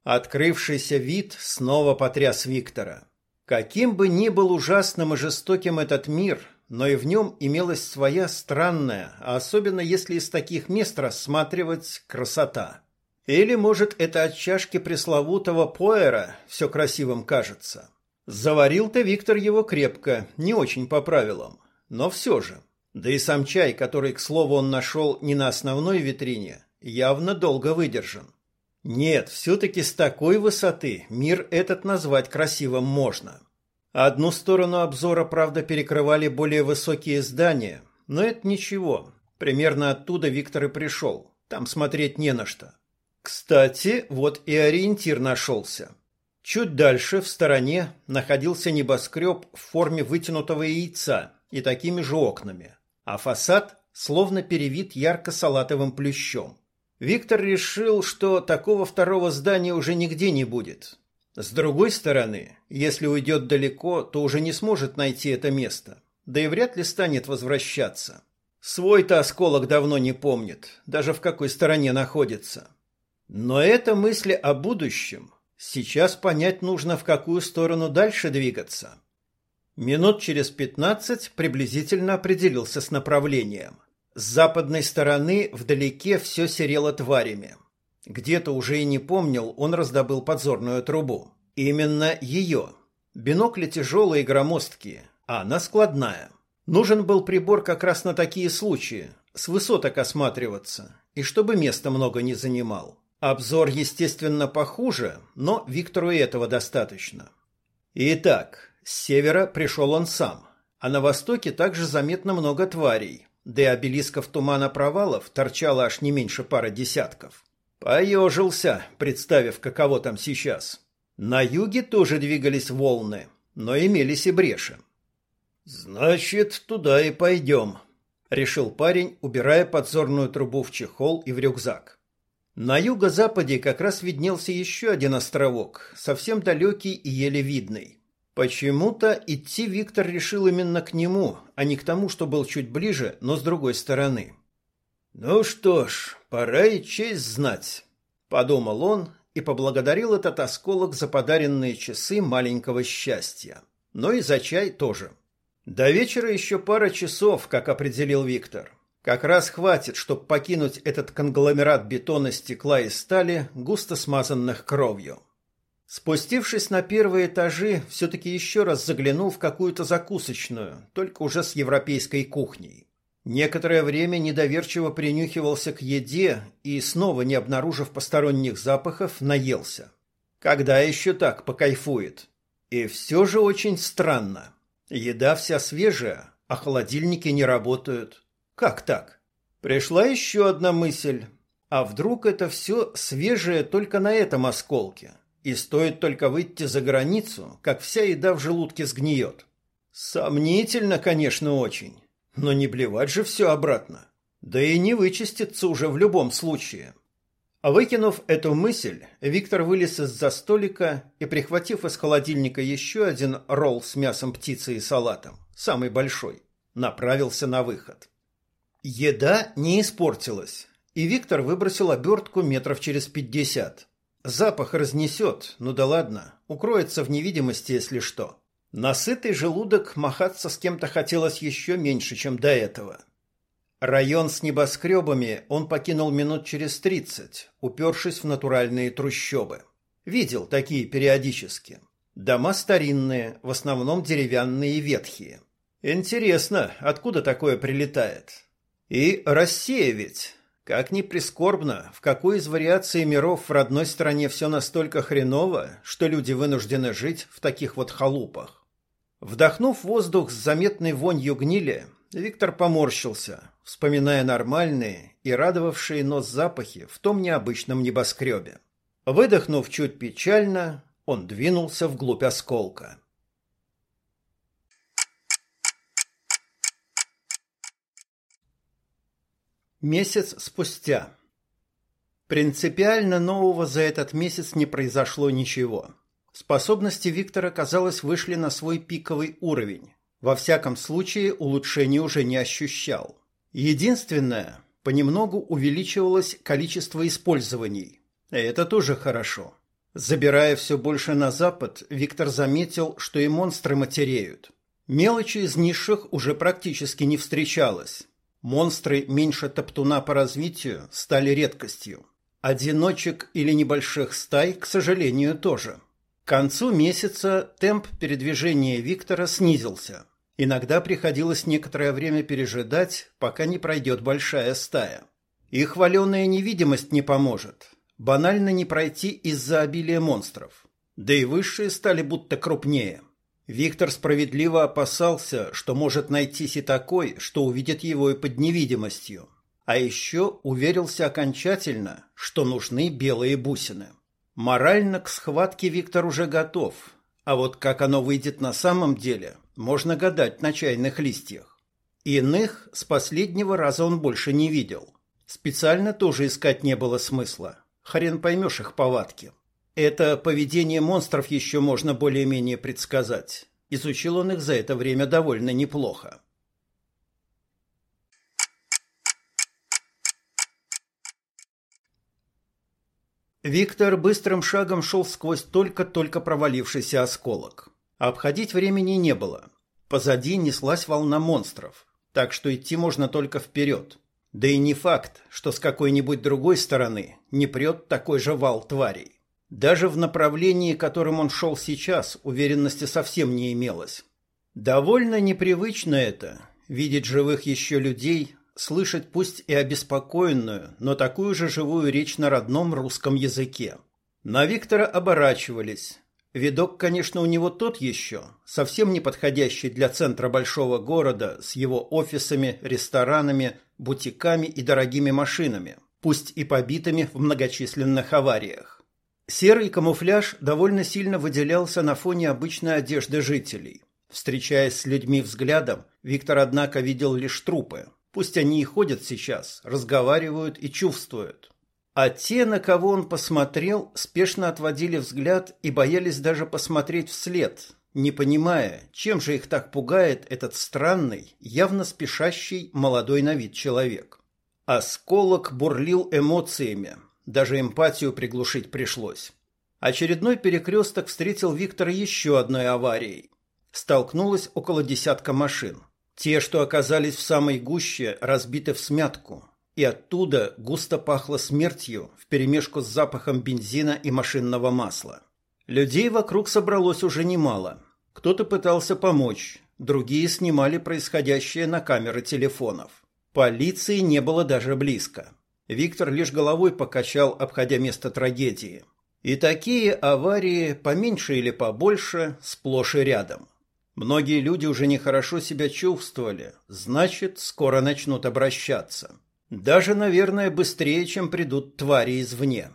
Открывшийся вид снова потряс Виктора. Каким бы ни был ужасным и жестоким этот мир, но и в нем имелась своя странная, а особенно если из таких мест рассматривать красота. Или, может, это от чашки пресловутого поэра все красивым кажется. Заварил-то Виктор его крепко, не очень по правилам. Но все же. Да и сам чай, который, к слову, он нашел не на основной витрине, явно долго выдержан. Нет, все-таки с такой высоты мир этот назвать красивым можно. Одну сторону обзора, правда, перекрывали более высокие здания, Но это ничего. Примерно оттуда Виктор и пришел. Там смотреть не на что. Кстати, вот и ориентир нашелся. Чуть дальше, в стороне, находился небоскреб в форме вытянутого яйца и такими же окнами, а фасад словно перевит ярко-салатовым плющом. Виктор решил, что такого второго здания уже нигде не будет. С другой стороны, если уйдет далеко, то уже не сможет найти это место, да и вряд ли станет возвращаться. Свой-то осколок давно не помнит, даже в какой стороне находится. Но это мысли о будущем. Сейчас понять нужно, в какую сторону дальше двигаться. Минут через пятнадцать приблизительно определился с направлением. С западной стороны вдалеке все серело тварями. Где-то уже и не помнил, он раздобыл подзорную трубу. Именно ее. Бинокли тяжелые и громоздкие, а она складная. Нужен был прибор как раз на такие случаи, с высоток осматриваться, и чтобы места много не занимал. Обзор, естественно, похуже, но Виктору и этого достаточно. Итак, с севера пришел он сам, а на востоке также заметно много тварей, да и обелисков тумана провалов торчало аж не меньше пары десятков. Поежился, представив, каково там сейчас. На юге тоже двигались волны, но имелись и бреши. «Значит, туда и пойдем», — решил парень, убирая подзорную трубу в чехол и в рюкзак. На юго-западе как раз виднелся еще один островок, совсем далекий и еле видный. Почему-то идти Виктор решил именно к нему, а не к тому, что был чуть ближе, но с другой стороны. «Ну что ж, пора и честь знать», — подумал он и поблагодарил этот осколок за подаренные часы маленького счастья. Но и за чай тоже. До вечера еще пара часов, как определил Виктор. Как раз хватит, чтобы покинуть этот конгломерат бетона, стекла и стали, густо смазанных кровью. Спустившись на первые этажи, все-таки еще раз заглянул в какую-то закусочную, только уже с европейской кухней. Некоторое время недоверчиво принюхивался к еде и, снова не обнаружив посторонних запахов, наелся. Когда еще так покайфует? И все же очень странно. Еда вся свежая, а холодильники не работают. Как так? Пришла еще одна мысль. А вдруг это все свежее только на этом осколке? И стоит только выйти за границу, как вся еда в желудке сгниет. Сомнительно, конечно, очень. Но не блевать же все обратно. Да и не вычистится уже в любом случае. А выкинув эту мысль, Виктор вылез из-за столика и, прихватив из холодильника еще один ролл с мясом птицы и салатом, самый большой, направился на выход. Еда не испортилась, и Виктор выбросил обертку метров через пятьдесят. Запах разнесет, ну да ладно, укроется в невидимости, если что. Насытый желудок махаться с кем-то хотелось еще меньше, чем до этого. Район с небоскребами он покинул минут через тридцать, упершись в натуральные трущобы. Видел такие периодически. Дома старинные, в основном деревянные и ветхие. Интересно, откуда такое прилетает? И Россия ведь, как ни прискорбно, в какой из вариаций миров в родной стране все настолько хреново, что люди вынуждены жить в таких вот халупах. Вдохнув воздух с заметной вонью гнили, Виктор поморщился, вспоминая нормальные и радовавшие нос запахи в том необычном небоскребе. Выдохнув чуть печально, он двинулся вглубь осколка. Месяц спустя. Принципиально нового за этот месяц не произошло ничего. Способности Виктора, казалось, вышли на свой пиковый уровень. Во всяком случае, улучшений уже не ощущал. Единственное, понемногу увеличивалось количество использований. Это тоже хорошо. Забирая все больше на запад, Виктор заметил, что и монстры матереют. Мелочи из низших уже практически не встречалось. Монстры меньше топтуна по развитию стали редкостью. Одиночек или небольших стай, к сожалению, тоже. К концу месяца темп передвижения Виктора снизился. Иногда приходилось некоторое время пережидать, пока не пройдет большая стая. И хваленая невидимость не поможет. Банально не пройти из-за обилия монстров. Да и высшие стали будто крупнее. Виктор справедливо опасался, что может найтись и такой, что увидит его и под невидимостью. А еще уверился окончательно, что нужны белые бусины. Морально к схватке Виктор уже готов, а вот как оно выйдет на самом деле, можно гадать на чайных листьях. Иных с последнего раза он больше не видел. Специально тоже искать не было смысла. Хрен поймешь их повадки. Это поведение монстров еще можно более-менее предсказать. Изучил он их за это время довольно неплохо. Виктор быстрым шагом шел сквозь только-только провалившийся осколок. обходить времени не было. Позади неслась волна монстров, так что идти можно только вперед. Да и не факт, что с какой-нибудь другой стороны не прет такой же вал тварей. Даже в направлении, которым он шел сейчас, уверенности совсем не имелось. Довольно непривычно это – видеть живых еще людей, слышать пусть и обеспокоенную, но такую же живую речь на родном русском языке. На Виктора оборачивались. Видок, конечно, у него тот еще, совсем не подходящий для центра большого города с его офисами, ресторанами, бутиками и дорогими машинами, пусть и побитыми в многочисленных авариях. Серый камуфляж довольно сильно выделялся на фоне обычной одежды жителей. Встречаясь с людьми взглядом, Виктор, однако, видел лишь трупы. Пусть они и ходят сейчас, разговаривают и чувствуют. А те, на кого он посмотрел, спешно отводили взгляд и боялись даже посмотреть вслед, не понимая, чем же их так пугает этот странный, явно спешащий молодой на вид человек. Осколок бурлил эмоциями, даже эмпатию приглушить пришлось. Очередной перекресток встретил Виктора еще одной аварией. Столкнулось около десятка машин. Те, что оказались в самой гуще, разбиты в смятку. И оттуда густо пахло смертью вперемешку с запахом бензина и машинного масла. Людей вокруг собралось уже немало. Кто-то пытался помочь, другие снимали происходящее на камеры телефонов. Полиции не было даже близко. Виктор лишь головой покачал, обходя место трагедии. И такие аварии, поменьше или побольше, сплошь и рядом. Многие люди уже нехорошо себя чувствовали, значит, скоро начнут обращаться. Даже, наверное, быстрее, чем придут твари извне.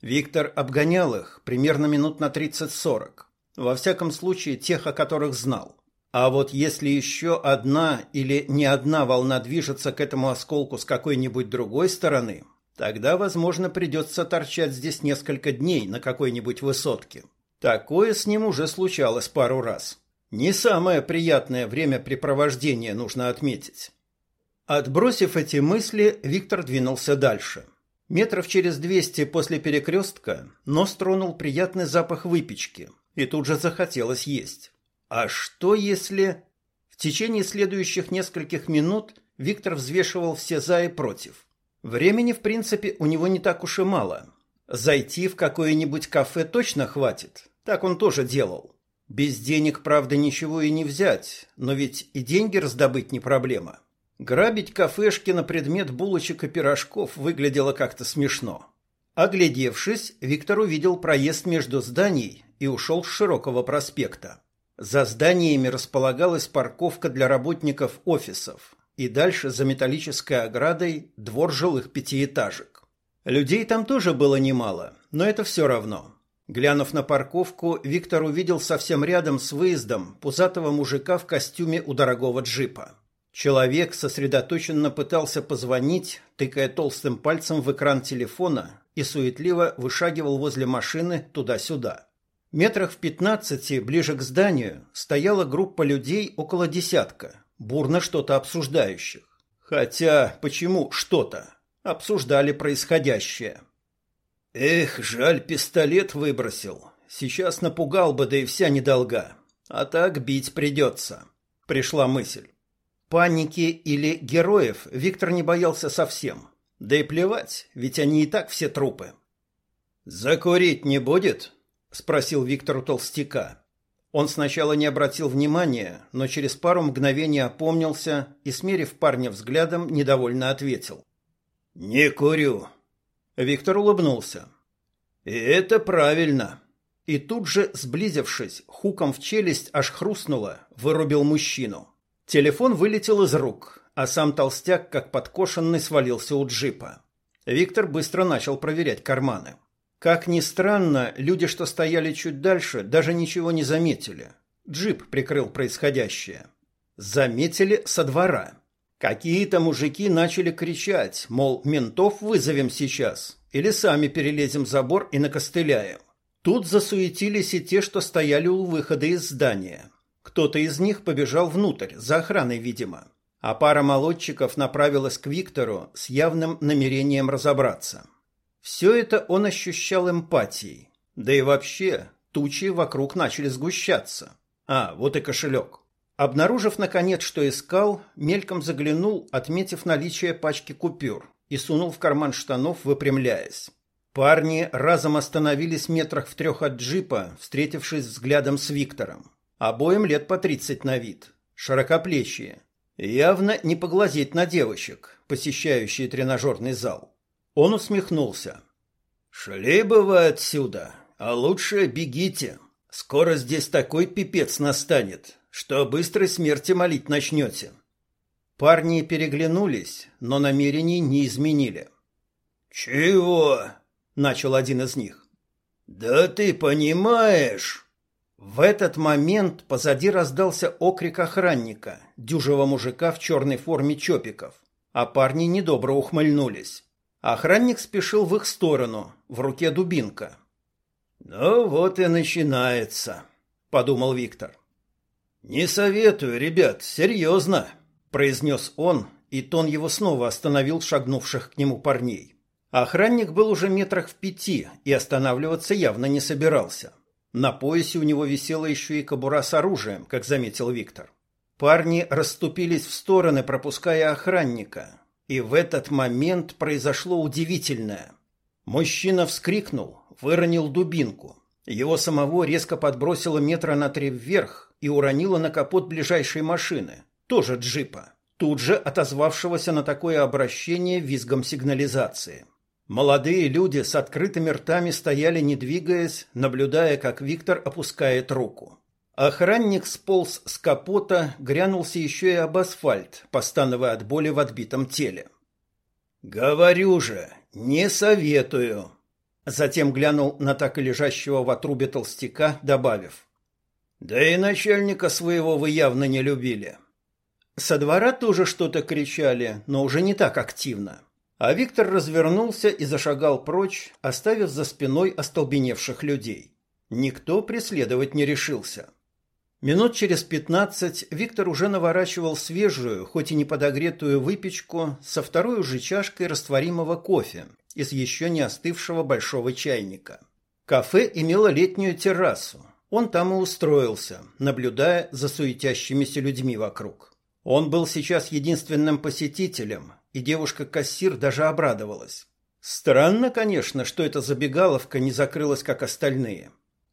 Виктор обгонял их примерно минут на 30-40. Во всяком случае, тех, о которых знал. А вот если еще одна или не одна волна движется к этому осколку с какой-нибудь другой стороны, тогда, возможно, придется торчать здесь несколько дней на какой-нибудь высотке. Такое с ним уже случалось пару раз. Не самое приятное времяпрепровождение, нужно отметить. Отбросив эти мысли, Виктор двинулся дальше. Метров через двести после перекрестка нос тронул приятный запах выпечки, и тут же захотелось есть. А что если... В течение следующих нескольких минут Виктор взвешивал все «за» и «против». Времени, в принципе, у него не так уж и мало. Зайти в какое-нибудь кафе точно хватит. Так он тоже делал. Без денег, правда, ничего и не взять, но ведь и деньги раздобыть не проблема. Грабить кафешки на предмет булочек и пирожков выглядело как-то смешно. Оглядевшись, Виктор увидел проезд между зданий и ушел с широкого проспекта. За зданиями располагалась парковка для работников офисов, и дальше за металлической оградой двор жилых пятиэтажек. Людей там тоже было немало, но это все равно. Глянув на парковку, Виктор увидел совсем рядом с выездом пузатого мужика в костюме у дорогого джипа. Человек сосредоточенно пытался позвонить, тыкая толстым пальцем в экран телефона и суетливо вышагивал возле машины туда-сюда. Метрах в пятнадцати, ближе к зданию, стояла группа людей около десятка, бурно что-то обсуждающих. Хотя, почему что-то? Обсуждали происходящее. Эх, жаль, пистолет выбросил. Сейчас напугал бы, да и вся недолга. А так бить придется. Пришла мысль. Паники или героев Виктор не боялся совсем. Да и плевать, ведь они и так все трупы. «Закурить не будет?» Спросил Виктор у толстяка. Он сначала не обратил внимания, но через пару мгновений опомнился и, смерив парня взглядом, недовольно ответил. «Не курю». Виктор улыбнулся. «И это правильно. и тут же, сблизившись, хуком в челюсть аж хрустнуло, вырубил мужчину. Телефон вылетел из рук, а сам толстяк, как подкошенный, свалился у джипа. Виктор быстро начал проверять карманы. Как ни странно, люди, что стояли чуть дальше, даже ничего не заметили. Джип прикрыл происходящее. Заметили со двора. Какие-то мужики начали кричать, мол, ментов вызовем сейчас, или сами перелезем забор и накостыляем. Тут засуетились и те, что стояли у выхода из здания. Кто-то из них побежал внутрь, за охраной, видимо. А пара молодчиков направилась к Виктору с явным намерением разобраться. Все это он ощущал эмпатией. Да и вообще, тучи вокруг начали сгущаться. А, вот и кошелек. Обнаружив, наконец, что искал, мельком заглянул, отметив наличие пачки купюр, и сунул в карман штанов, выпрямляясь. Парни разом остановились метрах в трех от джипа, встретившись взглядом с Виктором. Обоим лет по тридцать на вид, широкоплечие. Явно не поглазеть на девочек, посещающие тренажерный зал. Он усмехнулся. «Шли бы вы отсюда, а лучше бегите. Скоро здесь такой пипец настанет, что быстрой смерти молить начнете». Парни переглянулись, но намерений не изменили. «Чего?» — начал один из них. «Да ты понимаешь...» В этот момент позади раздался окрик охранника, дюжего мужика в черной форме чопиков, а парни недобро ухмыльнулись. Охранник спешил в их сторону, в руке дубинка. «Ну вот и начинается», — подумал Виктор. «Не советую, ребят, серьезно», — произнес он, и тон его снова остановил шагнувших к нему парней. Охранник был уже метрах в пяти и останавливаться явно не собирался. На поясе у него висела еще и кобура с оружием, как заметил Виктор. Парни расступились в стороны, пропуская охранника. И в этот момент произошло удивительное. Мужчина вскрикнул, выронил дубинку. Его самого резко подбросило метра на три вверх и уронило на капот ближайшей машины, тоже джипа, тут же отозвавшегося на такое обращение визгом сигнализации. Молодые люди с открытыми ртами стояли, не двигаясь, наблюдая, как Виктор опускает руку. Охранник сполз с капота, грянулся еще и об асфальт, постановая от боли в отбитом теле. «Говорю же, не советую!» Затем глянул на так и лежащего в отрубе толстяка, добавив. «Да и начальника своего вы явно не любили». Со двора тоже что-то кричали, но уже не так активно. А Виктор развернулся и зашагал прочь, оставив за спиной остолбеневших людей. Никто преследовать не решился. Минут через пятнадцать Виктор уже наворачивал свежую, хоть и не подогретую выпечку со второй уже чашкой растворимого кофе из еще не остывшего большого чайника. Кафе имело летнюю террасу. Он там и устроился, наблюдая за суетящимися людьми вокруг. Он был сейчас единственным посетителем, и девушка-кассир даже обрадовалась. Странно, конечно, что эта забегаловка не закрылась, как остальные.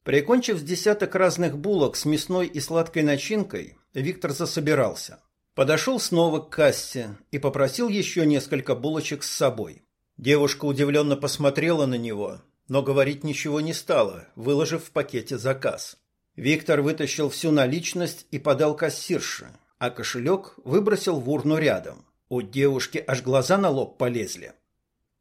Прикончив с десяток разных булок с мясной и сладкой начинкой, Виктор засобирался. Подошел снова к кассе и попросил еще несколько булочек с собой. Девушка удивленно посмотрела на него, но говорить ничего не стала, выложив в пакете заказ. Виктор вытащил всю наличность и подал кассирше, а кошелек выбросил в урну рядом. У девушки аж глаза на лоб полезли.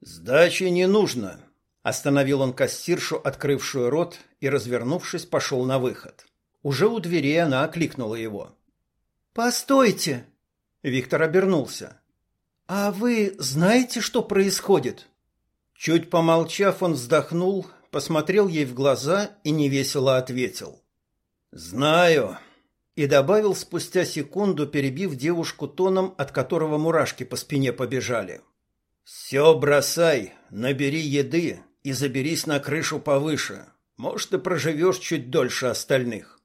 «Сдачи не нужно», — остановил он кассиршу, открывшую рот, и, развернувшись, пошел на выход. Уже у двери она окликнула его. «Постойте!» Виктор обернулся. «А вы знаете, что происходит?» Чуть помолчав, он вздохнул, посмотрел ей в глаза и невесело ответил. «Знаю и добавил спустя секунду, перебив девушку тоном, от которого мурашки по спине побежали. «Все бросай, набери еды и заберись на крышу повыше. Может, ты проживешь чуть дольше остальных».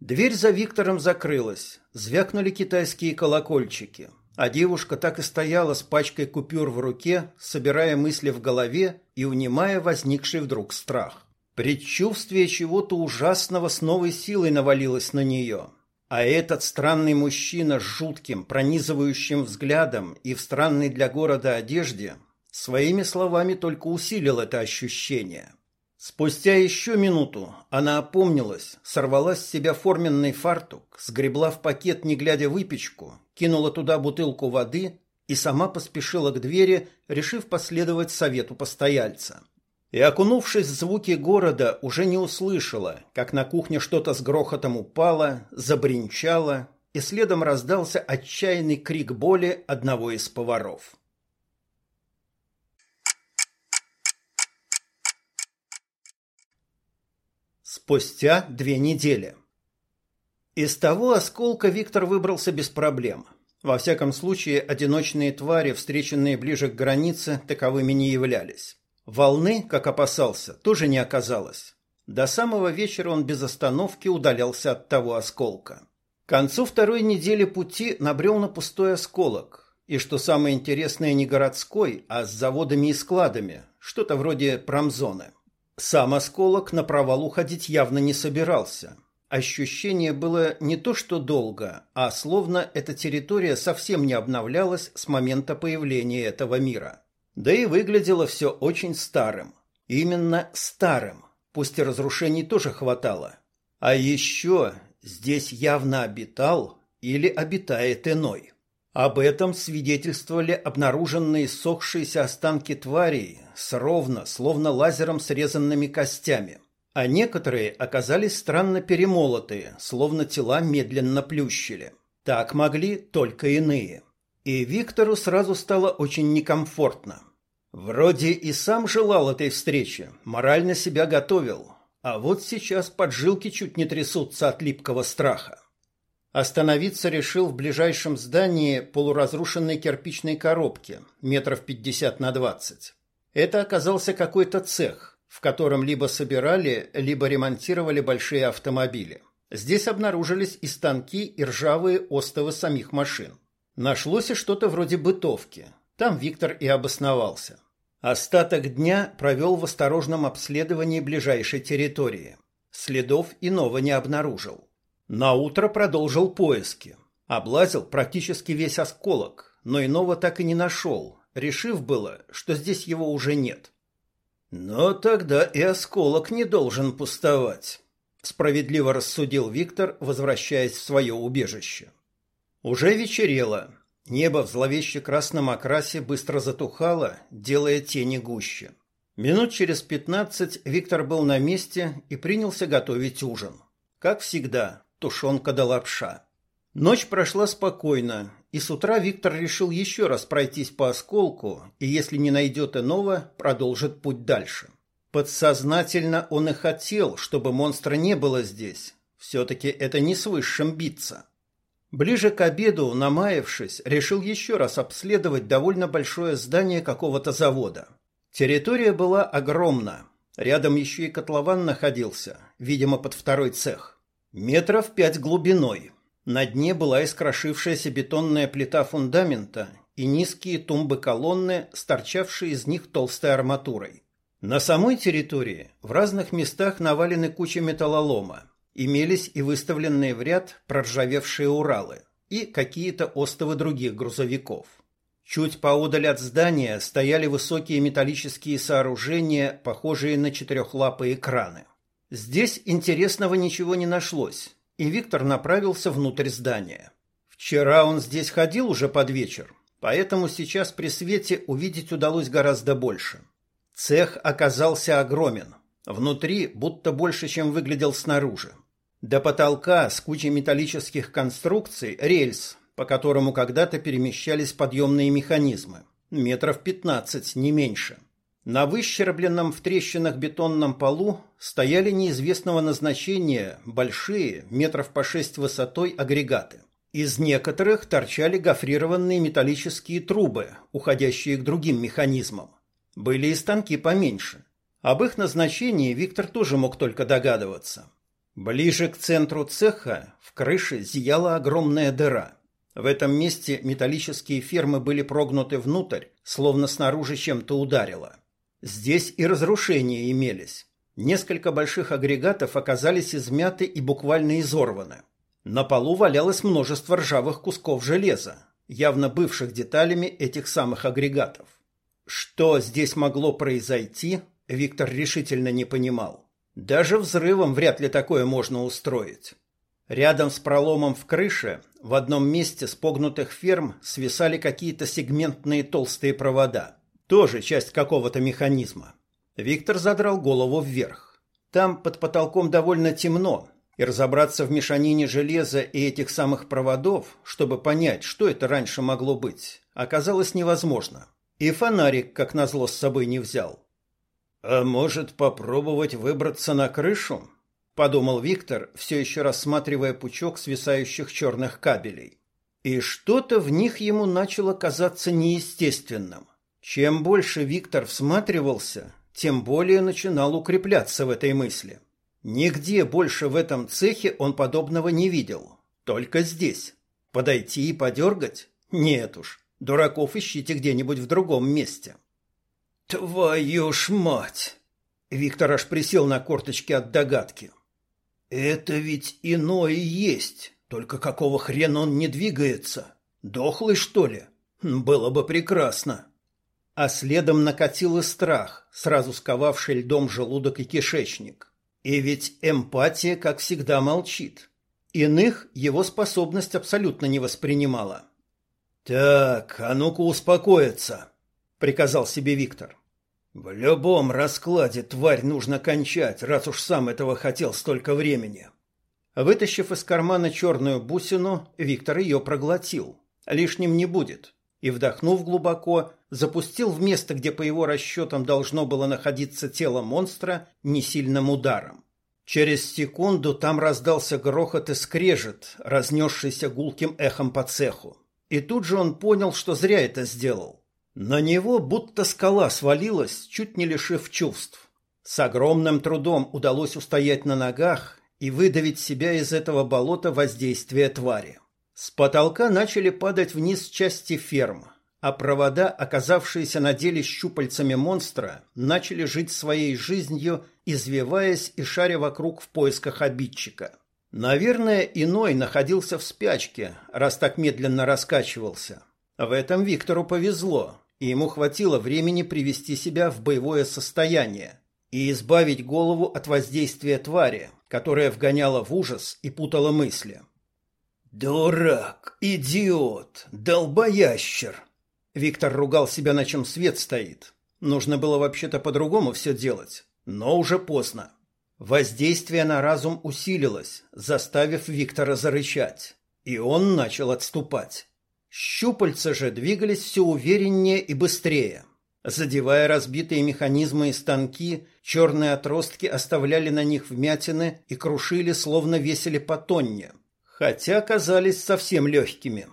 Дверь за Виктором закрылась, звякнули китайские колокольчики, а девушка так и стояла с пачкой купюр в руке, собирая мысли в голове и унимая возникший вдруг страх. Предчувствие чего-то ужасного с новой силой навалилось на нее. А этот странный мужчина с жутким, пронизывающим взглядом и в странной для города одежде своими словами только усилил это ощущение. Спустя еще минуту она опомнилась, сорвала с себя форменный фартук, сгребла в пакет, не глядя выпечку, кинула туда бутылку воды и сама поспешила к двери, решив последовать совету постояльца. И, окунувшись в звуки города, уже не услышала, как на кухне что-то с грохотом упало, забринчало, и следом раздался отчаянный крик боли одного из поваров. Спустя две недели. Из того осколка Виктор выбрался без проблем. Во всяком случае, одиночные твари, встреченные ближе к границе, таковыми не являлись. Волны, как опасался, тоже не оказалось. До самого вечера он без остановки удалялся от того осколка. К концу второй недели пути набрел на пустой осколок. И что самое интересное, не городской, а с заводами и складами, что-то вроде промзоны. Сам осколок на провал уходить явно не собирался. Ощущение было не то что долго, а словно эта территория совсем не обновлялась с момента появления этого мира. Да и выглядело все очень старым. Именно старым, пусть и разрушений тоже хватало. А еще здесь явно обитал или обитает иной. Об этом свидетельствовали обнаруженные сохшиеся останки тварей с ровно, словно лазером срезанными костями, а некоторые оказались странно перемолотые, словно тела медленно плющили. Так могли только иные. И Виктору сразу стало очень некомфортно. Вроде и сам желал этой встречи, морально себя готовил, а вот сейчас поджилки чуть не трясутся от липкого страха. Остановиться решил в ближайшем здании полуразрушенной кирпичной коробки, метров пятьдесят на двадцать. Это оказался какой-то цех, в котором либо собирали, либо ремонтировали большие автомобили. Здесь обнаружились и станки, и ржавые остовы самих машин. Нашлось и что-то вроде бытовки. Там Виктор и обосновался. Остаток дня провел в осторожном обследовании ближайшей территории. Следов иного не обнаружил. На утро продолжил поиски. Облазил практически весь осколок, но иного так и не нашел, решив было, что здесь его уже нет. Но тогда и осколок не должен пустовать, справедливо рассудил Виктор, возвращаясь в свое убежище. Уже вечерело. Небо в зловеще красном окрасе быстро затухало, делая тени гуще. Минут через пятнадцать Виктор был на месте и принялся готовить ужин. Как всегда, тушенка да лапша. Ночь прошла спокойно, и с утра Виктор решил еще раз пройтись по осколку, и если не найдет иного, продолжит путь дальше. Подсознательно он и хотел, чтобы монстра не было здесь. Все-таки это не с высшим биться. Ближе к обеду, намаявшись, решил еще раз обследовать довольно большое здание какого-то завода. Территория была огромна. Рядом еще и котлован находился, видимо, под второй цех. Метров пять глубиной. На дне была искрошившаяся бетонная плита фундамента и низкие тумбы-колонны, сторчавшие из них толстой арматурой. На самой территории в разных местах навалены кучи металлолома. Имелись и выставленные в ряд проржавевшие Уралы и какие-то остовы других грузовиков. Чуть поодаль от здания стояли высокие металлические сооружения, похожие на четырехлапые краны. Здесь интересного ничего не нашлось, и Виктор направился внутрь здания. Вчера он здесь ходил уже под вечер, поэтому сейчас при свете увидеть удалось гораздо больше. Цех оказался огромен. Внутри будто больше, чем выглядел снаружи. До потолка с кучей металлических конструкций рельс, по которому когда-то перемещались подъемные механизмы. Метров пятнадцать, не меньше. На выщербленном в трещинах бетонном полу стояли неизвестного назначения большие, метров по шесть высотой, агрегаты. Из некоторых торчали гофрированные металлические трубы, уходящие к другим механизмам. Были и станки поменьше. Об их назначении Виктор тоже мог только догадываться. Ближе к центру цеха в крыше зияла огромная дыра. В этом месте металлические фермы были прогнуты внутрь, словно снаружи чем-то ударило. Здесь и разрушения имелись. Несколько больших агрегатов оказались измяты и буквально изорваны. На полу валялось множество ржавых кусков железа, явно бывших деталями этих самых агрегатов. Что здесь могло произойти, Виктор решительно не понимал. Даже взрывом вряд ли такое можно устроить. Рядом с проломом в крыше в одном месте с погнутых ферм свисали какие-то сегментные толстые провода. Тоже часть какого-то механизма. Виктор задрал голову вверх. Там под потолком довольно темно, и разобраться в мешанине железа и этих самых проводов, чтобы понять, что это раньше могло быть, оказалось невозможно. И фонарик, как назло, с собой не взял. «А может, попробовать выбраться на крышу?» – подумал Виктор, все еще рассматривая пучок свисающих черных кабелей. И что-то в них ему начало казаться неестественным. Чем больше Виктор всматривался, тем более начинал укрепляться в этой мысли. Нигде больше в этом цехе он подобного не видел. Только здесь. Подойти и подергать? Нет уж. Дураков ищите где-нибудь в другом месте. Твою ж мать! Виктор аж присел на корточки от догадки. Это ведь иное есть. Только какого хрена он не двигается? Дохлый, что ли? Было бы прекрасно. А следом накатил и страх, сразу сковавший льдом желудок и кишечник. И ведь эмпатия, как всегда, молчит. Иных его способность абсолютно не воспринимала. «Так, а ну-ка успокоиться», — приказал себе Виктор. «В любом раскладе тварь нужно кончать, раз уж сам этого хотел столько времени». Вытащив из кармана черную бусину, Виктор ее проглотил. Лишним не будет. И, вдохнув глубоко, запустил в место, где по его расчетам должно было находиться тело монстра, несильным ударом. Через секунду там раздался грохот и скрежет, разнесшийся гулким эхом по цеху. И тут же он понял, что зря это сделал. На него будто скала свалилась, чуть не лишив чувств. С огромным трудом удалось устоять на ногах и выдавить себя из этого болота воздействия твари. С потолка начали падать вниз части фермы а провода, оказавшиеся на деле щупальцами монстра, начали жить своей жизнью, извиваясь и шаря вокруг в поисках обидчика. Наверное, иной находился в спячке, раз так медленно раскачивался. В этом Виктору повезло, и ему хватило времени привести себя в боевое состояние и избавить голову от воздействия твари, которая вгоняла в ужас и путала мысли. «Дурак! Идиот! Долбоящер!» Виктор ругал себя, на чем свет стоит. Нужно было вообще-то по-другому все делать, но уже поздно. Воздействие на разум усилилось, заставив Виктора зарычать, и он начал отступать. Щупальца же двигались все увереннее и быстрее. Задевая разбитые механизмы и станки, черные отростки оставляли на них вмятины и крушили, словно весили по тонне, хотя казались совсем легкими.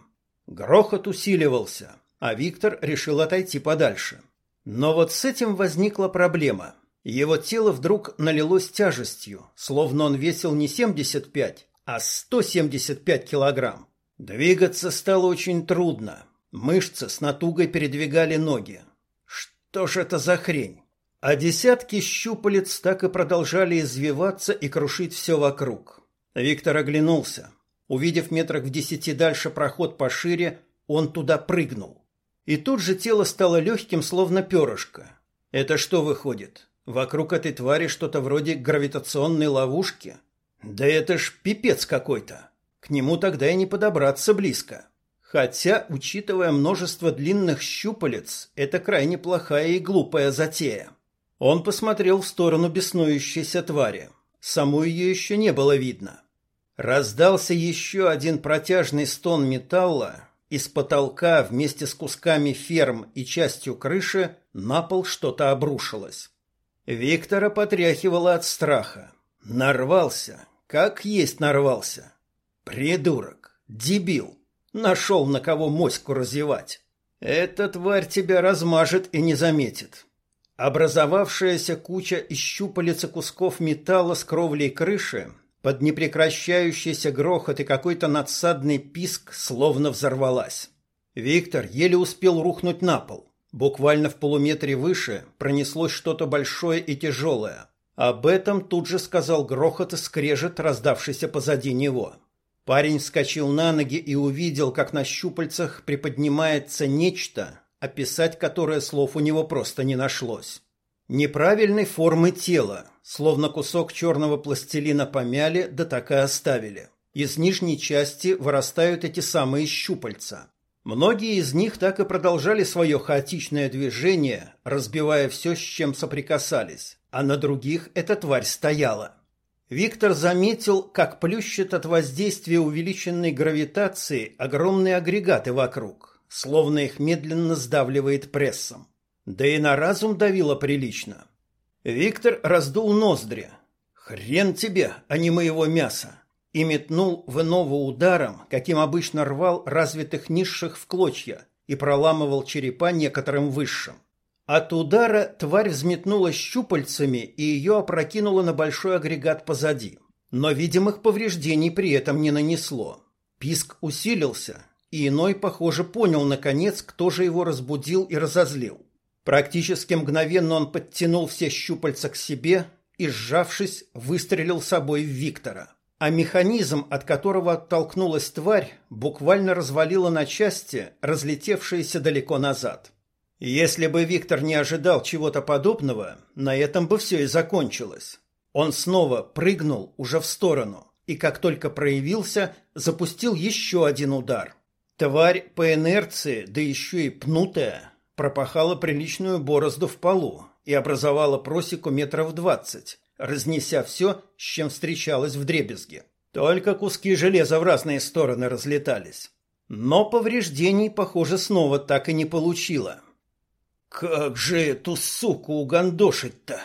Грохот усиливался, а Виктор решил отойти подальше. Но вот с этим возникла проблема. Его тело вдруг налилось тяжестью, словно он весил не 75, а 175 килограмм. Двигаться стало очень трудно. Мышцы с натугой передвигали ноги. Что ж это за хрень? А десятки щупалец так и продолжали извиваться и крушить все вокруг. Виктор оглянулся. Увидев метрах в десяти дальше проход пошире, он туда прыгнул. И тут же тело стало легким, словно перышко. Это что выходит? Вокруг этой твари что-то вроде гравитационной ловушки? Да это ж пипец какой-то. К нему тогда и не подобраться близко. Хотя, учитывая множество длинных щупалец, это крайне плохая и глупая затея. Он посмотрел в сторону беснующейся твари. Саму ее еще не было видно. Раздался еще один протяжный стон металла, из потолка вместе с кусками ферм и частью крыши на пол что-то обрушилось. Виктора потряхивало от страха. Нарвался, как есть нарвался. Придурок, дебил, нашел на кого моську разевать. Эта тварь тебя размажет и не заметит. Образовавшаяся куча из щупалец и кусков металла с кровлей крыши под непрекращающийся грохот и какой-то надсадный писк словно взорвалась. Виктор еле успел рухнуть на пол. Буквально в полуметре выше пронеслось что-то большое и тяжелое. Об этом тут же сказал грохот и скрежет, раздавшийся позади него. Парень вскочил на ноги и увидел, как на щупальцах приподнимается нечто, описать которое слов у него просто не нашлось. Неправильной формы тело, словно кусок черного пластилина помяли, да так и оставили. Из нижней части вырастают эти самые щупальца. Многие из них так и продолжали свое хаотичное движение, разбивая все, с чем соприкасались, а на других эта тварь стояла. Виктор заметил, как плющат от воздействия увеличенной гравитации огромные агрегаты вокруг, словно их медленно сдавливает прессом. Да и на разум давило прилично. Виктор раздул ноздри. «Хрен тебе, а не моего мяса!» и метнул в иного ударом, каким обычно рвал развитых низших в клочья и проламывал черепа некоторым высшим. От удара тварь взметнула щупальцами и ее опрокинула на большой агрегат позади. Но видимых повреждений при этом не нанесло. Писк усилился, и иной, похоже, понял, наконец, кто же его разбудил и разозлил. Практически мгновенно он подтянул все щупальца к себе и, сжавшись, выстрелил собой в Виктора а механизм, от которого оттолкнулась тварь, буквально развалило на части, разлетевшиеся далеко назад. Если бы Виктор не ожидал чего-то подобного, на этом бы все и закончилось. Он снова прыгнул уже в сторону и, как только проявился, запустил еще один удар. Тварь по инерции, да еще и пнутая, пропахала приличную борозду в полу и образовала просеку метров двадцать, разнеся все, с чем встречалась в дребезге. Только куски железа в разные стороны разлетались. Но повреждений, похоже, снова так и не получила. «Как же эту суку угандошить-то?»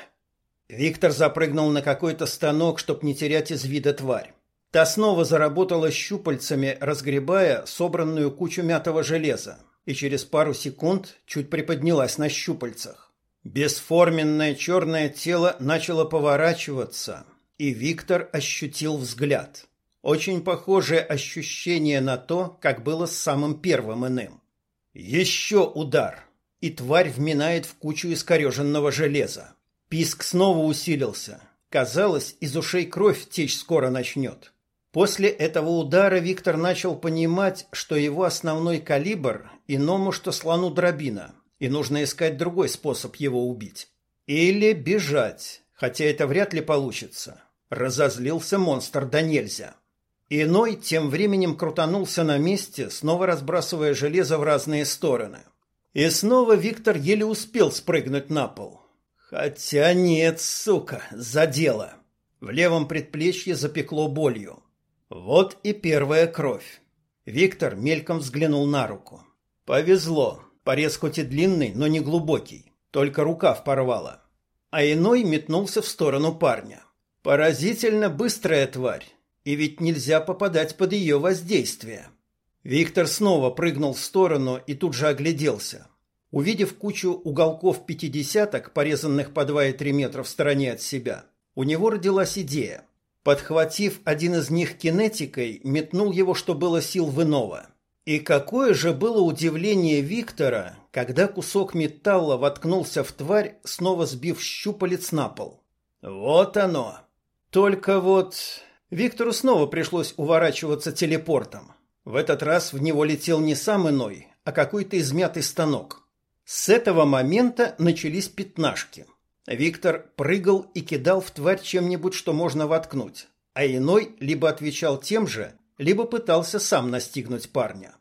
Виктор запрыгнул на какой-то станок, чтоб не терять из вида тварь. Та снова заработала щупальцами, разгребая собранную кучу мятого железа, и через пару секунд чуть приподнялась на щупальцах. Бесформенное черное тело начало поворачиваться, и Виктор ощутил взгляд. Очень похожее ощущение на то, как было с самым первым иным. Еще удар, и тварь вминает в кучу искореженного железа. Писк снова усилился. Казалось, из ушей кровь течь скоро начнет. После этого удара Виктор начал понимать, что его основной калибр иному, что слону дробина, и нужно искать другой способ его убить. Или бежать, хотя это вряд ли получится. Разозлился монстр да нельзя. Иной тем временем крутанулся на месте, снова разбрасывая железо в разные стороны. И снова Виктор еле успел спрыгнуть на пол. Хотя нет, сука, задело. В левом предплечье запекло болью. Вот и первая кровь. Виктор мельком взглянул на руку. Повезло. Порез хоть и длинный, но не глубокий, только рукав порвало. А иной метнулся в сторону парня. Поразительно быстрая тварь, и ведь нельзя попадать под ее воздействие. Виктор снова прыгнул в сторону и тут же огляделся. Увидев кучу уголков пятидесяток, порезанных по два и три метра в стороне от себя, у него родилась идея. Подхватив один из них кинетикой, метнул его, что было сил в иного – и какое же было удивление Виктора, когда кусок металла воткнулся в тварь, снова сбив щупалец на пол. Вот оно. Только вот Виктору снова пришлось уворачиваться телепортом. В этот раз в него летел не сам иной, а какой-то измятый станок. С этого момента начались пятнашки. Виктор прыгал и кидал в тварь чем-нибудь, что можно воткнуть, а иной либо отвечал тем же, либо пытался сам настигнуть парня.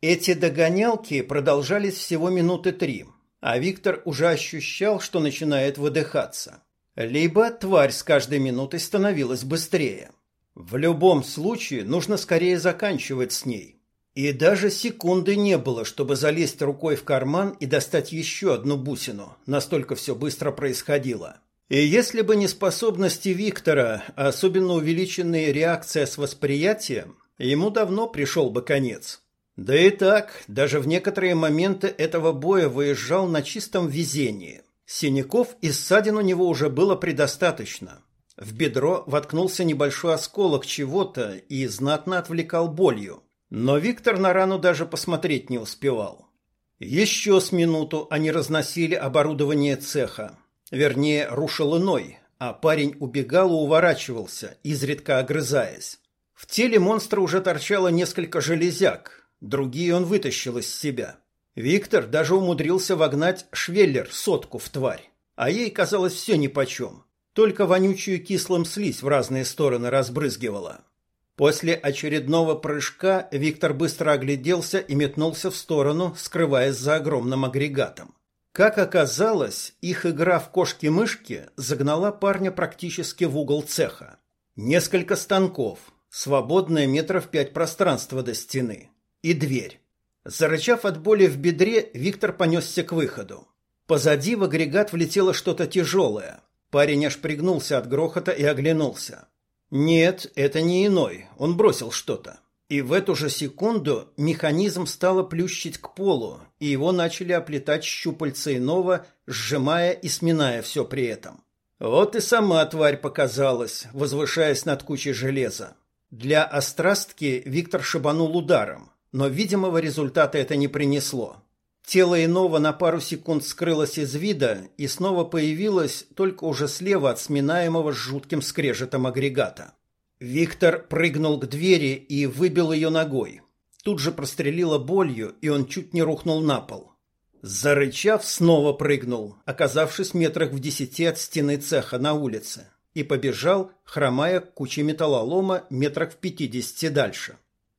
Эти догонялки продолжались всего минуты три, а Виктор уже ощущал, что начинает выдыхаться. Либо тварь с каждой минутой становилась быстрее. В любом случае нужно скорее заканчивать с ней. И даже секунды не было, чтобы залезть рукой в карман и достать еще одну бусину. Настолько все быстро происходило. И если бы не способности Виктора, а особенно увеличенная реакция с восприятием, ему давно пришел бы конец. Да и так, даже в некоторые моменты этого боя выезжал на чистом везении. Синяков и ссадин у него уже было предостаточно. В бедро воткнулся небольшой осколок чего-то и знатно отвлекал болью. Но Виктор на рану даже посмотреть не успевал. Еще с минуту они разносили оборудование цеха. Вернее, рушил иной, а парень убегал и уворачивался, изредка огрызаясь. В теле монстра уже торчало несколько железяк, Другие он вытащил из себя. Виктор даже умудрился вогнать швеллер сотку в тварь. а ей казалось все нипочем. Только вонючую кислым слизь в разные стороны разбрызгивала. После очередного прыжка Виктор быстро огляделся и метнулся в сторону, скрываясь за огромным агрегатом. Как оказалось, их игра в кошки-мышки загнала парня практически в угол цеха. Несколько станков, свободное метров пять пространства до стены и дверь. Зарычав от боли в бедре, Виктор понесся к выходу. Позади в агрегат влетело что-то тяжелое. Парень аж пригнулся от грохота и оглянулся. Нет, это не иной, он бросил что-то. И в эту же секунду механизм стало плющить к полу, и его начали оплетать щупальца иного, сжимая и сминая все при этом. Вот и сама тварь показалась, возвышаясь над кучей железа. Для острастки Виктор шибанул ударом, но видимого результата это не принесло. Тело иного на пару секунд скрылось из вида и снова появилось только уже слева от сминаемого с жутким скрежетом агрегата. Виктор прыгнул к двери и выбил ее ногой. Тут же прострелило болью, и он чуть не рухнул на пол. Зарычав, снова прыгнул, оказавшись метрах в десяти от стены цеха на улице, и побежал, хромая к куче металлолома метрах в пятидесяти дальше.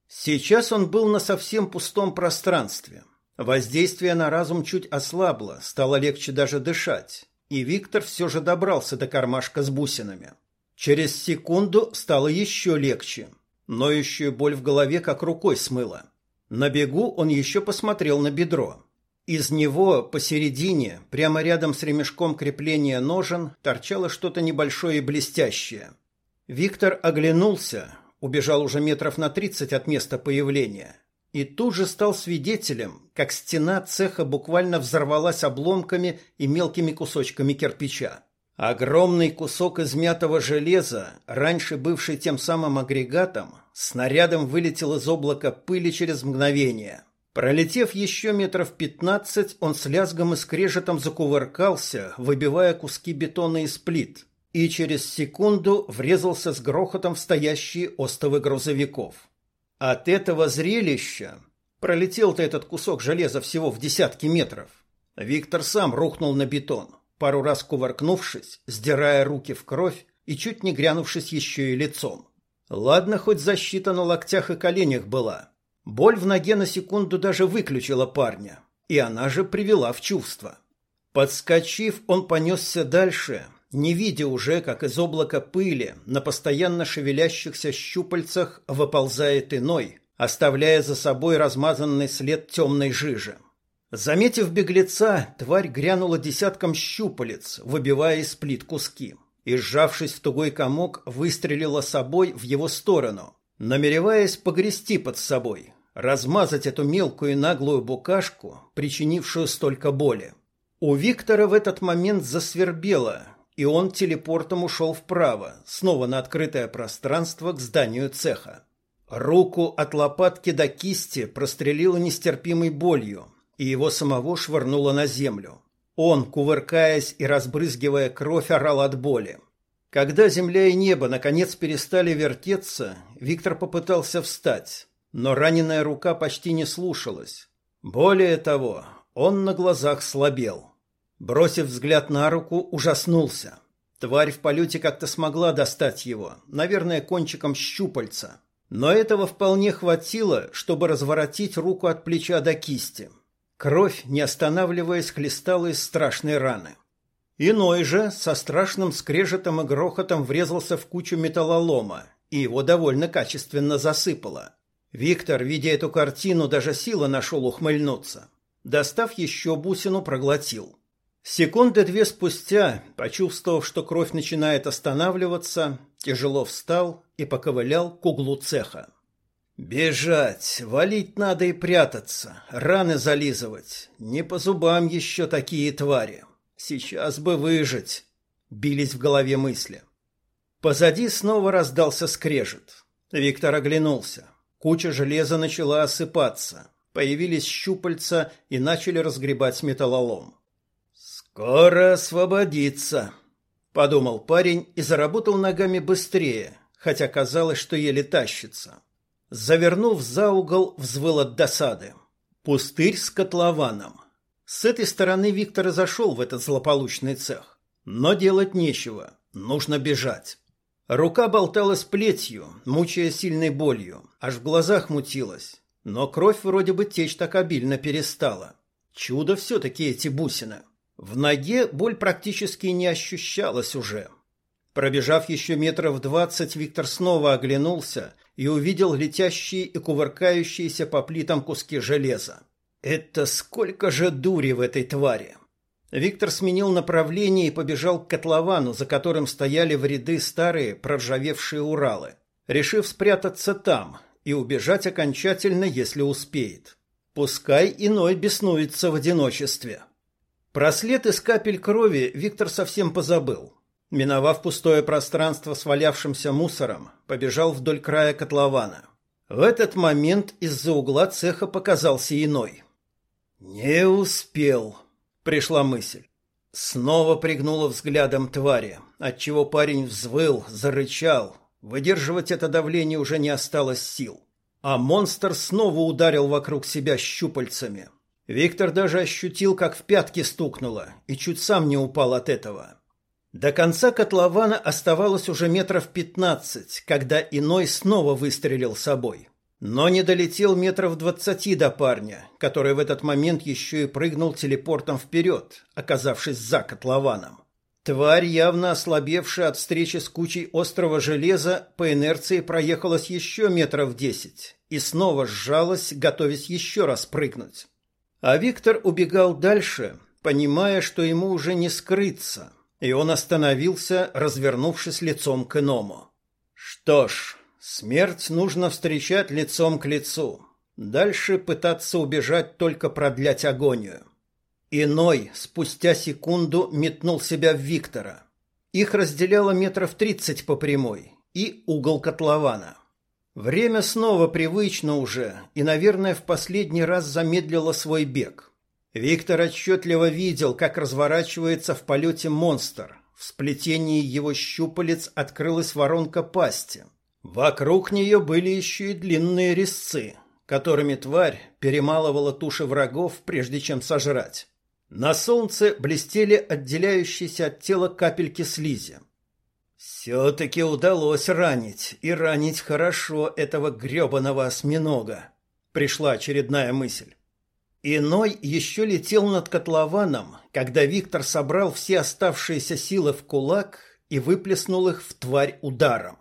Сейчас он был на совсем пустом пространстве – Воздействие на разум чуть ослабло, стало легче даже дышать, и Виктор все же добрался до кармашка с бусинами. Через секунду стало еще легче. Ноющую боль в голове как рукой смыло. На бегу он еще посмотрел на бедро. Из него посередине, прямо рядом с ремешком крепления ножен, торчало что-то небольшое и блестящее. Виктор оглянулся, убежал уже метров на тридцать от места появления – и тут же стал свидетелем, как стена цеха буквально взорвалась обломками и мелкими кусочками кирпича. Огромный кусок измятого железа, раньше бывший тем самым агрегатом, снарядом вылетел из облака пыли через мгновение. Пролетев еще метров пятнадцать, он с лязгом и скрежетом закувыркался, выбивая куски бетона из плит, и через секунду врезался с грохотом в стоящие остовы грузовиков. От этого зрелища пролетел-то этот кусок железа всего в десятки метров. Виктор сам рухнул на бетон, пару раз кувыркнувшись, сдирая руки в кровь и чуть не грянувшись еще и лицом. Ладно, хоть защита на локтях и коленях была. Боль в ноге на секунду даже выключила парня, и она же привела в чувство. Подскочив, он понесся дальше, не видя уже, как из облака пыли на постоянно шевелящихся щупальцах выползает иной, оставляя за собой размазанный след темной жижи. Заметив беглеца, тварь грянула десятком щупалец, выбивая из плит куски, и, сжавшись в тугой комок, выстрелила собой в его сторону, намереваясь погрести под собой, размазать эту мелкую и наглую букашку, причинившую столько боли. У Виктора в этот момент засвербело, и он телепортом ушел вправо, снова на открытое пространство к зданию цеха. Руку от лопатки до кисти прострелило нестерпимой болью, и его самого швырнуло на землю. Он, кувыркаясь и разбрызгивая кровь, орал от боли. Когда земля и небо наконец перестали вертеться, Виктор попытался встать, но раненая рука почти не слушалась. Более того, он на глазах слабел. Бросив взгляд на руку, ужаснулся. Тварь в полете как-то смогла достать его, наверное, кончиком щупальца. Но этого вполне хватило, чтобы разворотить руку от плеча до кисти. Кровь, не останавливаясь, хлестала из страшной раны. Иной же со страшным скрежетом и грохотом врезался в кучу металлолома, и его довольно качественно засыпало. Виктор, видя эту картину, даже силы нашел ухмыльнуться. Достав еще бусину, проглотил. Секунды две спустя, почувствовав, что кровь начинает останавливаться, тяжело встал и поковылял к углу цеха. «Бежать, валить надо и прятаться, раны зализывать. Не по зубам еще такие твари. Сейчас бы выжить», — бились в голове мысли. Позади снова раздался скрежет. Виктор оглянулся. Куча железа начала осыпаться. Появились щупальца и начали разгребать металлолом. «Скоро освободится», — подумал парень и заработал ногами быстрее, хотя казалось, что еле тащится. Завернув за угол, взвыл от досады. Пустырь с котлованом. С этой стороны Виктор зашел в этот злополучный цех. Но делать нечего, нужно бежать. Рука болталась плетью, мучая сильной болью, аж в глазах мутилась. Но кровь вроде бы течь так обильно перестала. Чудо все-таки эти бусины. В ноге боль практически не ощущалась уже. Пробежав еще метров двадцать, Виктор снова оглянулся и увидел летящие и кувыркающиеся по плитам куски железа. Это сколько же дури в этой твари! Виктор сменил направление и побежал к котловану, за которым стояли в ряды старые проржавевшие Уралы, решив спрятаться там и убежать окончательно, если успеет. Пускай иной беснуется в одиночестве. Про след из капель крови Виктор совсем позабыл. Миновав пустое пространство с валявшимся мусором, побежал вдоль края котлована. В этот момент из-за угла цеха показался иной. «Не успел», — пришла мысль. Снова пригнула взглядом твари, отчего парень взвыл, зарычал. Выдерживать это давление уже не осталось сил. А монстр снова ударил вокруг себя щупальцами. Виктор даже ощутил, как в пятки стукнуло, и чуть сам не упал от этого. До конца котлована оставалось уже метров пятнадцать, когда иной снова выстрелил собой. Но не долетел метров двадцати до парня, который в этот момент еще и прыгнул телепортом вперед, оказавшись за котлованом. Тварь, явно ослабевшая от встречи с кучей острого железа, по инерции проехалась еще метров десять и снова сжалась, готовясь еще раз прыгнуть. А Виктор убегал дальше, понимая, что ему уже не скрыться, и он остановился, развернувшись лицом к иному. Что ж, смерть нужно встречать лицом к лицу. Дальше пытаться убежать только продлять агонию. Иной спустя секунду метнул себя в Виктора. Их разделяло метров тридцать по прямой и угол котлована. Время снова привычно уже и, наверное, в последний раз замедлило свой бег. Виктор отчетливо видел, как разворачивается в полете монстр. В сплетении его щупалец открылась воронка пасти. Вокруг нее были еще и длинные резцы, которыми тварь перемалывала туши врагов, прежде чем сожрать. На солнце блестели отделяющиеся от тела капельки слизи. Все-таки удалось ранить, и ранить хорошо этого гребаного осьминога. Пришла очередная мысль. Иной еще летел над котлованом, когда Виктор собрал все оставшиеся силы в кулак и выплеснул их в тварь ударом.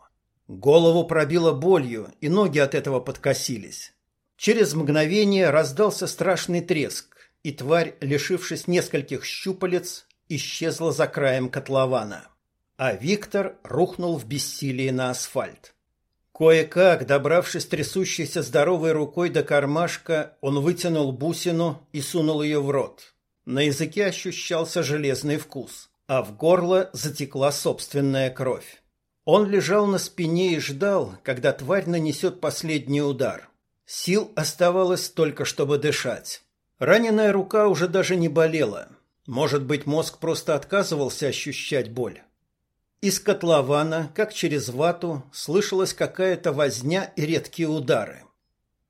Голову пробило болью, и ноги от этого подкосились. Через мгновение раздался страшный треск, и тварь, лишившись нескольких щупалец, исчезла за краем котлована. А Виктор рухнул в бессилии на асфальт. Кое-как, добравшись трясущейся здоровой рукой до кармашка, он вытянул бусину и сунул ее в рот. На языке ощущался железный вкус, а в горло затекла собственная кровь. Он лежал на спине и ждал, когда тварь нанесет последний удар. Сил оставалось только, чтобы дышать. Раненая рука уже даже не болела. Может быть, мозг просто отказывался ощущать боль. Из котлована, как через вату, слышалась какая-то возня и редкие удары.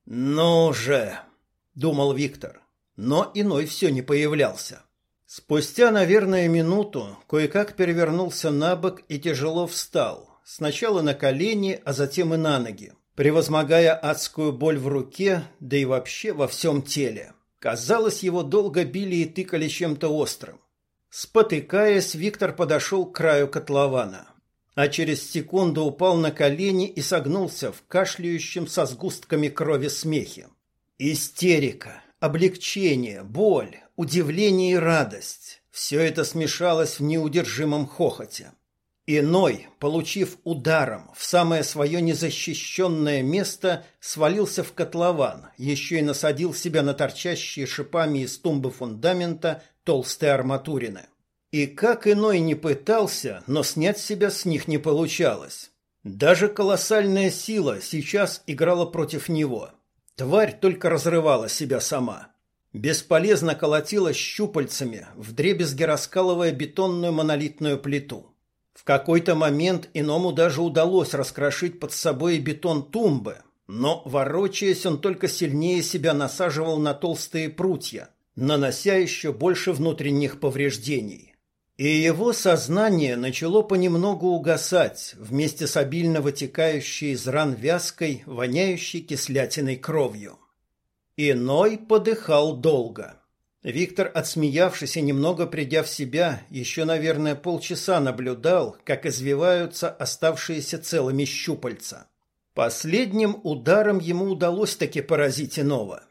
«Ну же!» — думал Виктор. Но иной все не появлялся. Спустя, наверное, минуту кое-как перевернулся на бок и тяжело встал. Сначала на колени, а затем и на ноги, превозмогая адскую боль в руке, да и вообще во всем теле. Казалось, его долго били и тыкали чем-то острым. Спотыкаясь, Виктор подошел к краю котлована, а через секунду упал на колени и согнулся в кашляющем со сгустками крови смехе. Истерика, облегчение, боль, удивление и радость – все это смешалось в неудержимом хохоте. Иной, получив ударом в самое свое незащищенное место, свалился в котлован, еще и насадил себя на торчащие шипами из тумбы фундамента толстые арматурины. И как иной не пытался, но снять себя с них не получалось. Даже колоссальная сила сейчас играла против него. Тварь только разрывала себя сама. Бесполезно колотила щупальцами, вдребезги раскалывая бетонную монолитную плиту. В какой-то момент иному даже удалось раскрошить под собой бетон тумбы, но, ворочаясь, он только сильнее себя насаживал на толстые прутья, нанося еще больше внутренних повреждений. И его сознание начало понемногу угасать вместе с обильно вытекающей из ран вязкой, воняющей кислятиной кровью. Иной подыхал долго. Виктор, отсмеявшись и немного придя в себя, еще, наверное, полчаса наблюдал, как извиваются оставшиеся целыми щупальца. Последним ударом ему удалось таки поразить иного.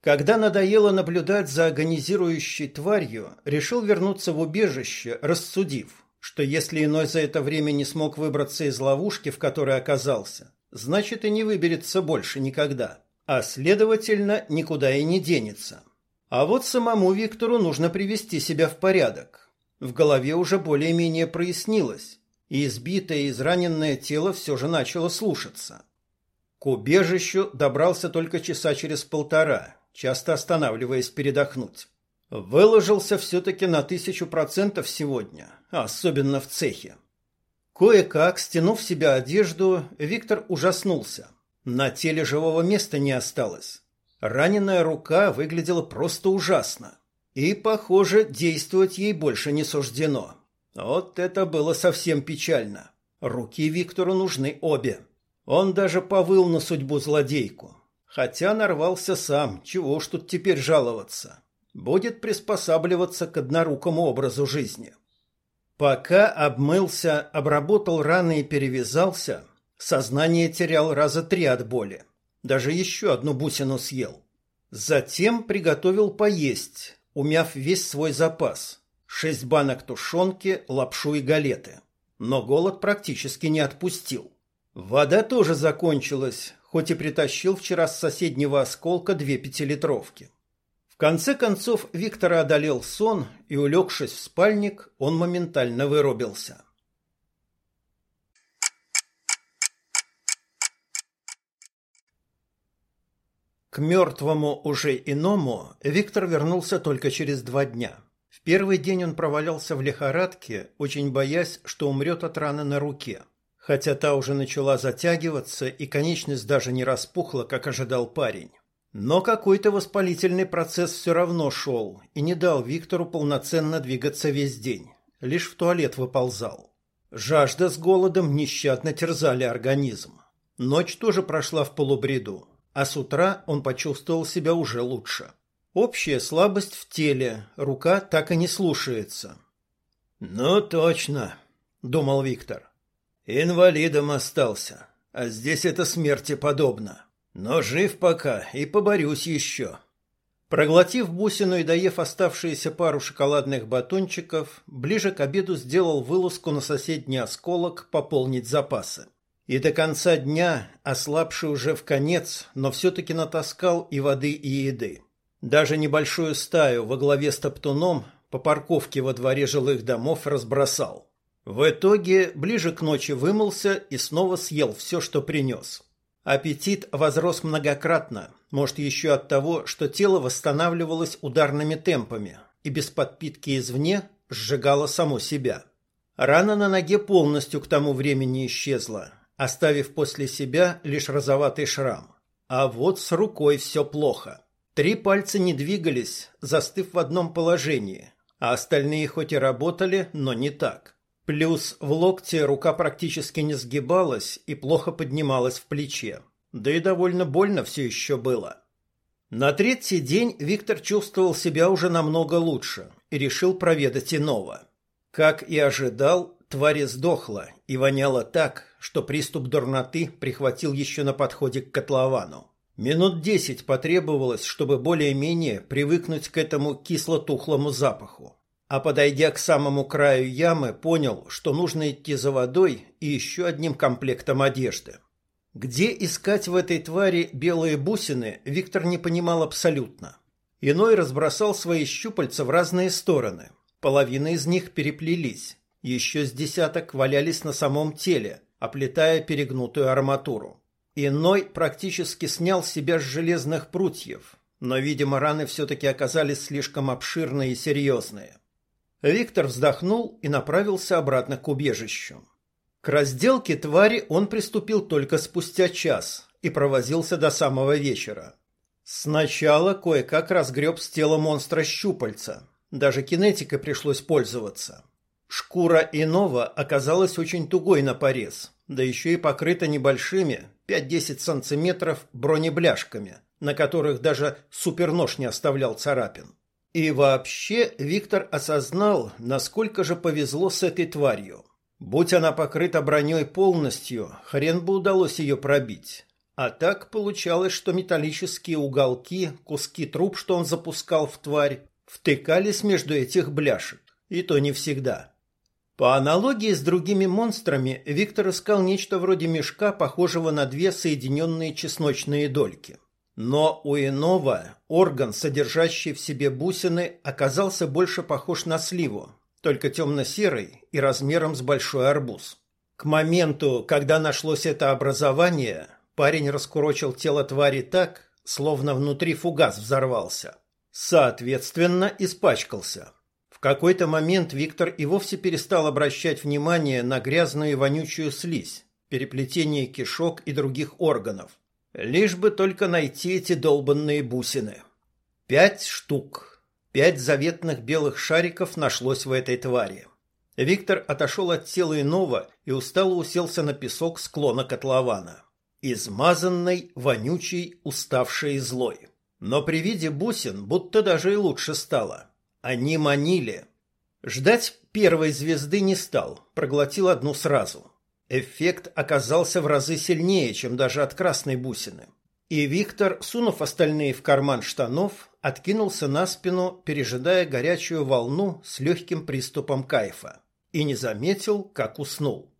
Когда надоело наблюдать за агонизирующей тварью, решил вернуться в убежище, рассудив, что если иной за это время не смог выбраться из ловушки, в которой оказался, значит и не выберется больше никогда, а следовательно никуда и не денется. А вот самому Виктору нужно привести себя в порядок. В голове уже более-менее прояснилось, и избитое и израненное тело все же начало слушаться. К убежищу добрался только часа через полтора, часто останавливаясь передохнуть. Выложился все-таки на тысячу процентов сегодня, особенно в цехе. Кое-как, стянув себя одежду, Виктор ужаснулся. На теле живого места не осталось. Раненая рука выглядела просто ужасно. И, похоже, действовать ей больше не суждено. Вот это было совсем печально. Руки Виктору нужны обе. Он даже повыл на судьбу злодейку. Хотя нарвался сам, чего уж тут теперь жаловаться. Будет приспосабливаться к однорукому образу жизни. Пока обмылся, обработал раны и перевязался, сознание терял раза три от боли. Даже еще одну бусину съел. Затем приготовил поесть, умяв весь свой запас шесть банок тушенки, лапшу и галеты. Но голод практически не отпустил. Вода тоже закончилась, хоть и притащил вчера с соседнего осколка две пятилитровки. В конце концов Виктора одолел сон, и, улегшись в спальник, он моментально вырубился. К мертвому уже иному Виктор вернулся только через два дня – в первый день он провалялся в лихорадке, очень боясь, что умрет от раны на руке. Хотя та уже начала затягиваться, и конечность даже не распухла, как ожидал парень. Но какой-то воспалительный процесс все равно шел и не дал Виктору полноценно двигаться весь день. Лишь в туалет выползал. Жажда с голодом нещадно терзали организм. Ночь тоже прошла в полубреду, а с утра он почувствовал себя уже лучше. Общая слабость в теле, рука так и не слушается. «Ну, точно», — думал Виктор. «Инвалидом остался, а здесь это смерти подобно. Но жив пока и поборюсь еще». Проглотив бусину и доев оставшиеся пару шоколадных батончиков, ближе к обеду сделал вылазку на соседний осколок пополнить запасы. И до конца дня, ослабший уже в конец, но все-таки натаскал и воды, и еды. Даже небольшую стаю во главе с топтуном по парковке во дворе жилых домов разбросал. В итоге ближе к ночи вымылся и снова съел все, что принес. Аппетит возрос многократно, может еще от того, что тело восстанавливалось ударными темпами и без подпитки извне сжигало само себя. Рана на ноге полностью к тому времени исчезла, оставив после себя лишь розоватый шрам. А вот с рукой все плохо. Три пальца не двигались, застыв в одном положении, а остальные хоть и работали, но не так. Плюс в локте рука практически не сгибалась и плохо поднималась в плече. Да и довольно больно все еще было. На третий день Виктор чувствовал себя уже намного лучше и решил проведать иного. Как и ожидал, тварь сдохла и воняла так, что приступ дурноты прихватил еще на подходе к котловану. Минут десять потребовалось, чтобы более-менее привыкнуть к этому кисло-тухлому запаху. А подойдя к самому краю ямы, понял, что нужно идти за водой и еще одним комплектом одежды. Где искать в этой твари белые бусины, Виктор не понимал абсолютно. Иной разбросал свои щупальца в разные стороны. Половина из них переплелись. Еще с десяток валялись на самом теле, оплетая перегнутую арматуру. Иной практически снял себя с железных прутьев, но, видимо, раны все-таки оказались слишком обширные и серьезные. Виктор вздохнул и направился обратно к убежищу. К разделке твари он приступил только спустя час и провозился до самого вечера. Сначала кое-как разгреб с тела монстра щупальца. Даже кинетикой пришлось пользоваться. Шкура иного оказалась очень тугой на порез, да еще и покрыта небольшими 5-10 сантиметров бронебляшками, на которых даже супернож не оставлял царапин. И вообще Виктор осознал, насколько же повезло с этой тварью. Будь она покрыта броней полностью, хрен бы удалось ее пробить. А так получалось, что металлические уголки, куски труб, что он запускал в тварь, втыкались между этих бляшек. И то не всегда. По аналогии с другими монстрами, Виктор искал нечто вроде мешка, похожего на две соединенные чесночные дольки. Но у иного орган, содержащий в себе бусины, оказался больше похож на сливу, только темно-серый и размером с большой арбуз. К моменту, когда нашлось это образование, Парень раскурочил тело твари так, словно внутри фугас взорвался. Соответственно, испачкался. В какой-то момент Виктор и вовсе перестал обращать внимание на грязную и вонючую слизь, переплетение кишок и других органов. Лишь бы только найти эти долбанные бусины. Пять штук. Пять заветных белых шариков нашлось в этой твари. Виктор отошел от тела иного и устало уселся на песок склона котлована. Измазанной, вонючей, уставшей и злой. Но при виде бусин будто даже и лучше стало. Они манили. Ждать первой звезды не стал, проглотил одну сразу. Эффект оказался в разы сильнее, чем даже от красной бусины. И Виктор, сунув остальные в карман штанов, откинулся на спину, пережидая горячую волну с легким приступом кайфа. И не заметил, как уснул.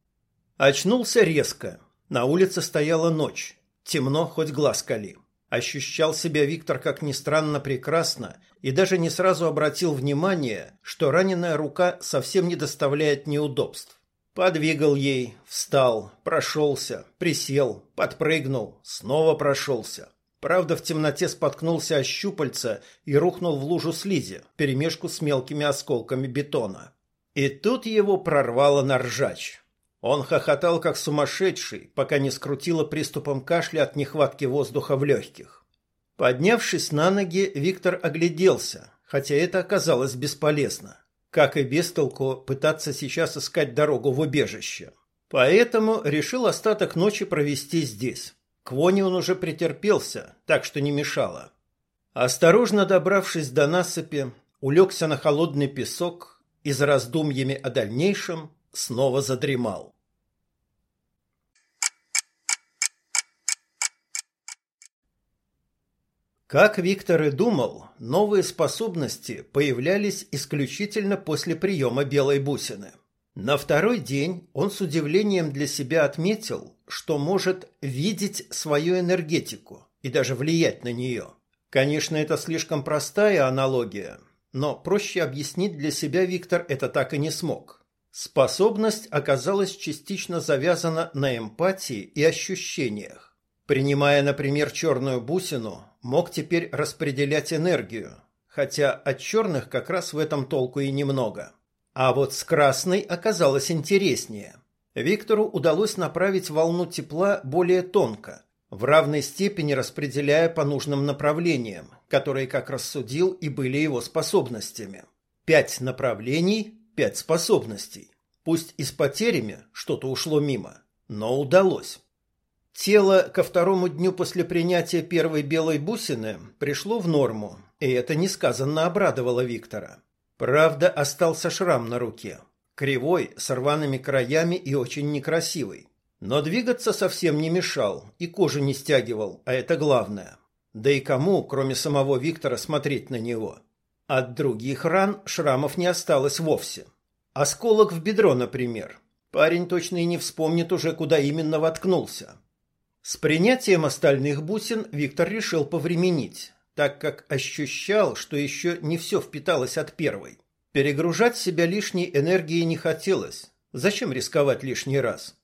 Очнулся резко, на улице стояла ночь. Темно, хоть глаз кали. Ощущал себя Виктор, как ни странно, прекрасно и даже не сразу обратил внимание, что раненая рука совсем не доставляет неудобств. Подвигал ей, встал, прошелся, присел, подпрыгнул, снова прошелся. Правда, в темноте споткнулся о щупальца и рухнул в лужу слизи, перемешку с мелкими осколками бетона. И тут его прорвало на ржач. Он хохотал как сумасшедший, пока не скрутило приступом кашля от нехватки воздуха в легких. Поднявшись на ноги, Виктор огляделся, хотя это оказалось бесполезно. Как и без толку пытаться сейчас искать дорогу в убежище. Поэтому решил остаток ночи провести здесь. К воне он уже претерпелся, так что не мешало. Осторожно добравшись до насыпи, улегся на холодный песок и за раздумьями о дальнейшем снова задремал. Как Виктор и думал, новые способности появлялись исключительно после приема белой бусины. На второй день он с удивлением для себя отметил, что может видеть свою энергетику и даже влиять на нее. Конечно, это слишком простая аналогия, но проще объяснить для себя Виктор это так и не смог. Способность оказалась частично завязана на эмпатии и ощущениях. Принимая, например, черную бусину, мог теперь распределять энергию, хотя от черных как раз в этом толку и немного. А вот с красной оказалось интереснее. Виктору удалось направить волну тепла более тонко, в равной степени распределяя по нужным направлениям, которые, как рассудил, и были его способностями. Пять направлений пять способностей. Пусть и с потерями что-то ушло мимо, но удалось. Тело ко второму дню после принятия первой белой бусины пришло в норму, и это несказанно обрадовало Виктора. Правда, остался шрам на руке. Кривой, с рваными краями и очень некрасивый. Но двигаться совсем не мешал и кожу не стягивал, а это главное. Да и кому, кроме самого Виктора, смотреть на него? От других ран шрамов не осталось вовсе. Осколок в бедро, например. Парень точно и не вспомнит уже, куда именно воткнулся. С принятием остальных бусин Виктор решил повременить, так как ощущал, что еще не все впиталось от первой. Перегружать себя лишней энергией не хотелось. Зачем рисковать лишний раз?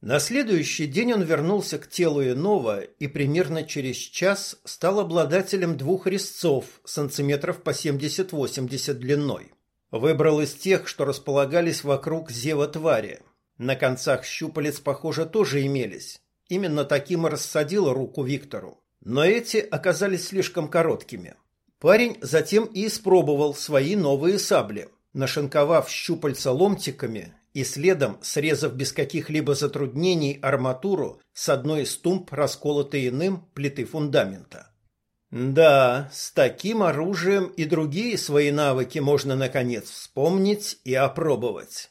На следующий день он вернулся к телу иного и примерно через час стал обладателем двух резцов сантиметров по 70-80 длиной. Выбрал из тех, что располагались вокруг зева твари. На концах щупалец, похоже, тоже имелись. Именно таким и рассадил руку Виктору. Но эти оказались слишком короткими. Парень затем и испробовал свои новые сабли, нашинковав щупальца ломтиками и следом срезав без каких-либо затруднений арматуру с одной из тумб, расколотой иным плиты фундамента. Да, с таким оружием и другие свои навыки можно наконец вспомнить и опробовать.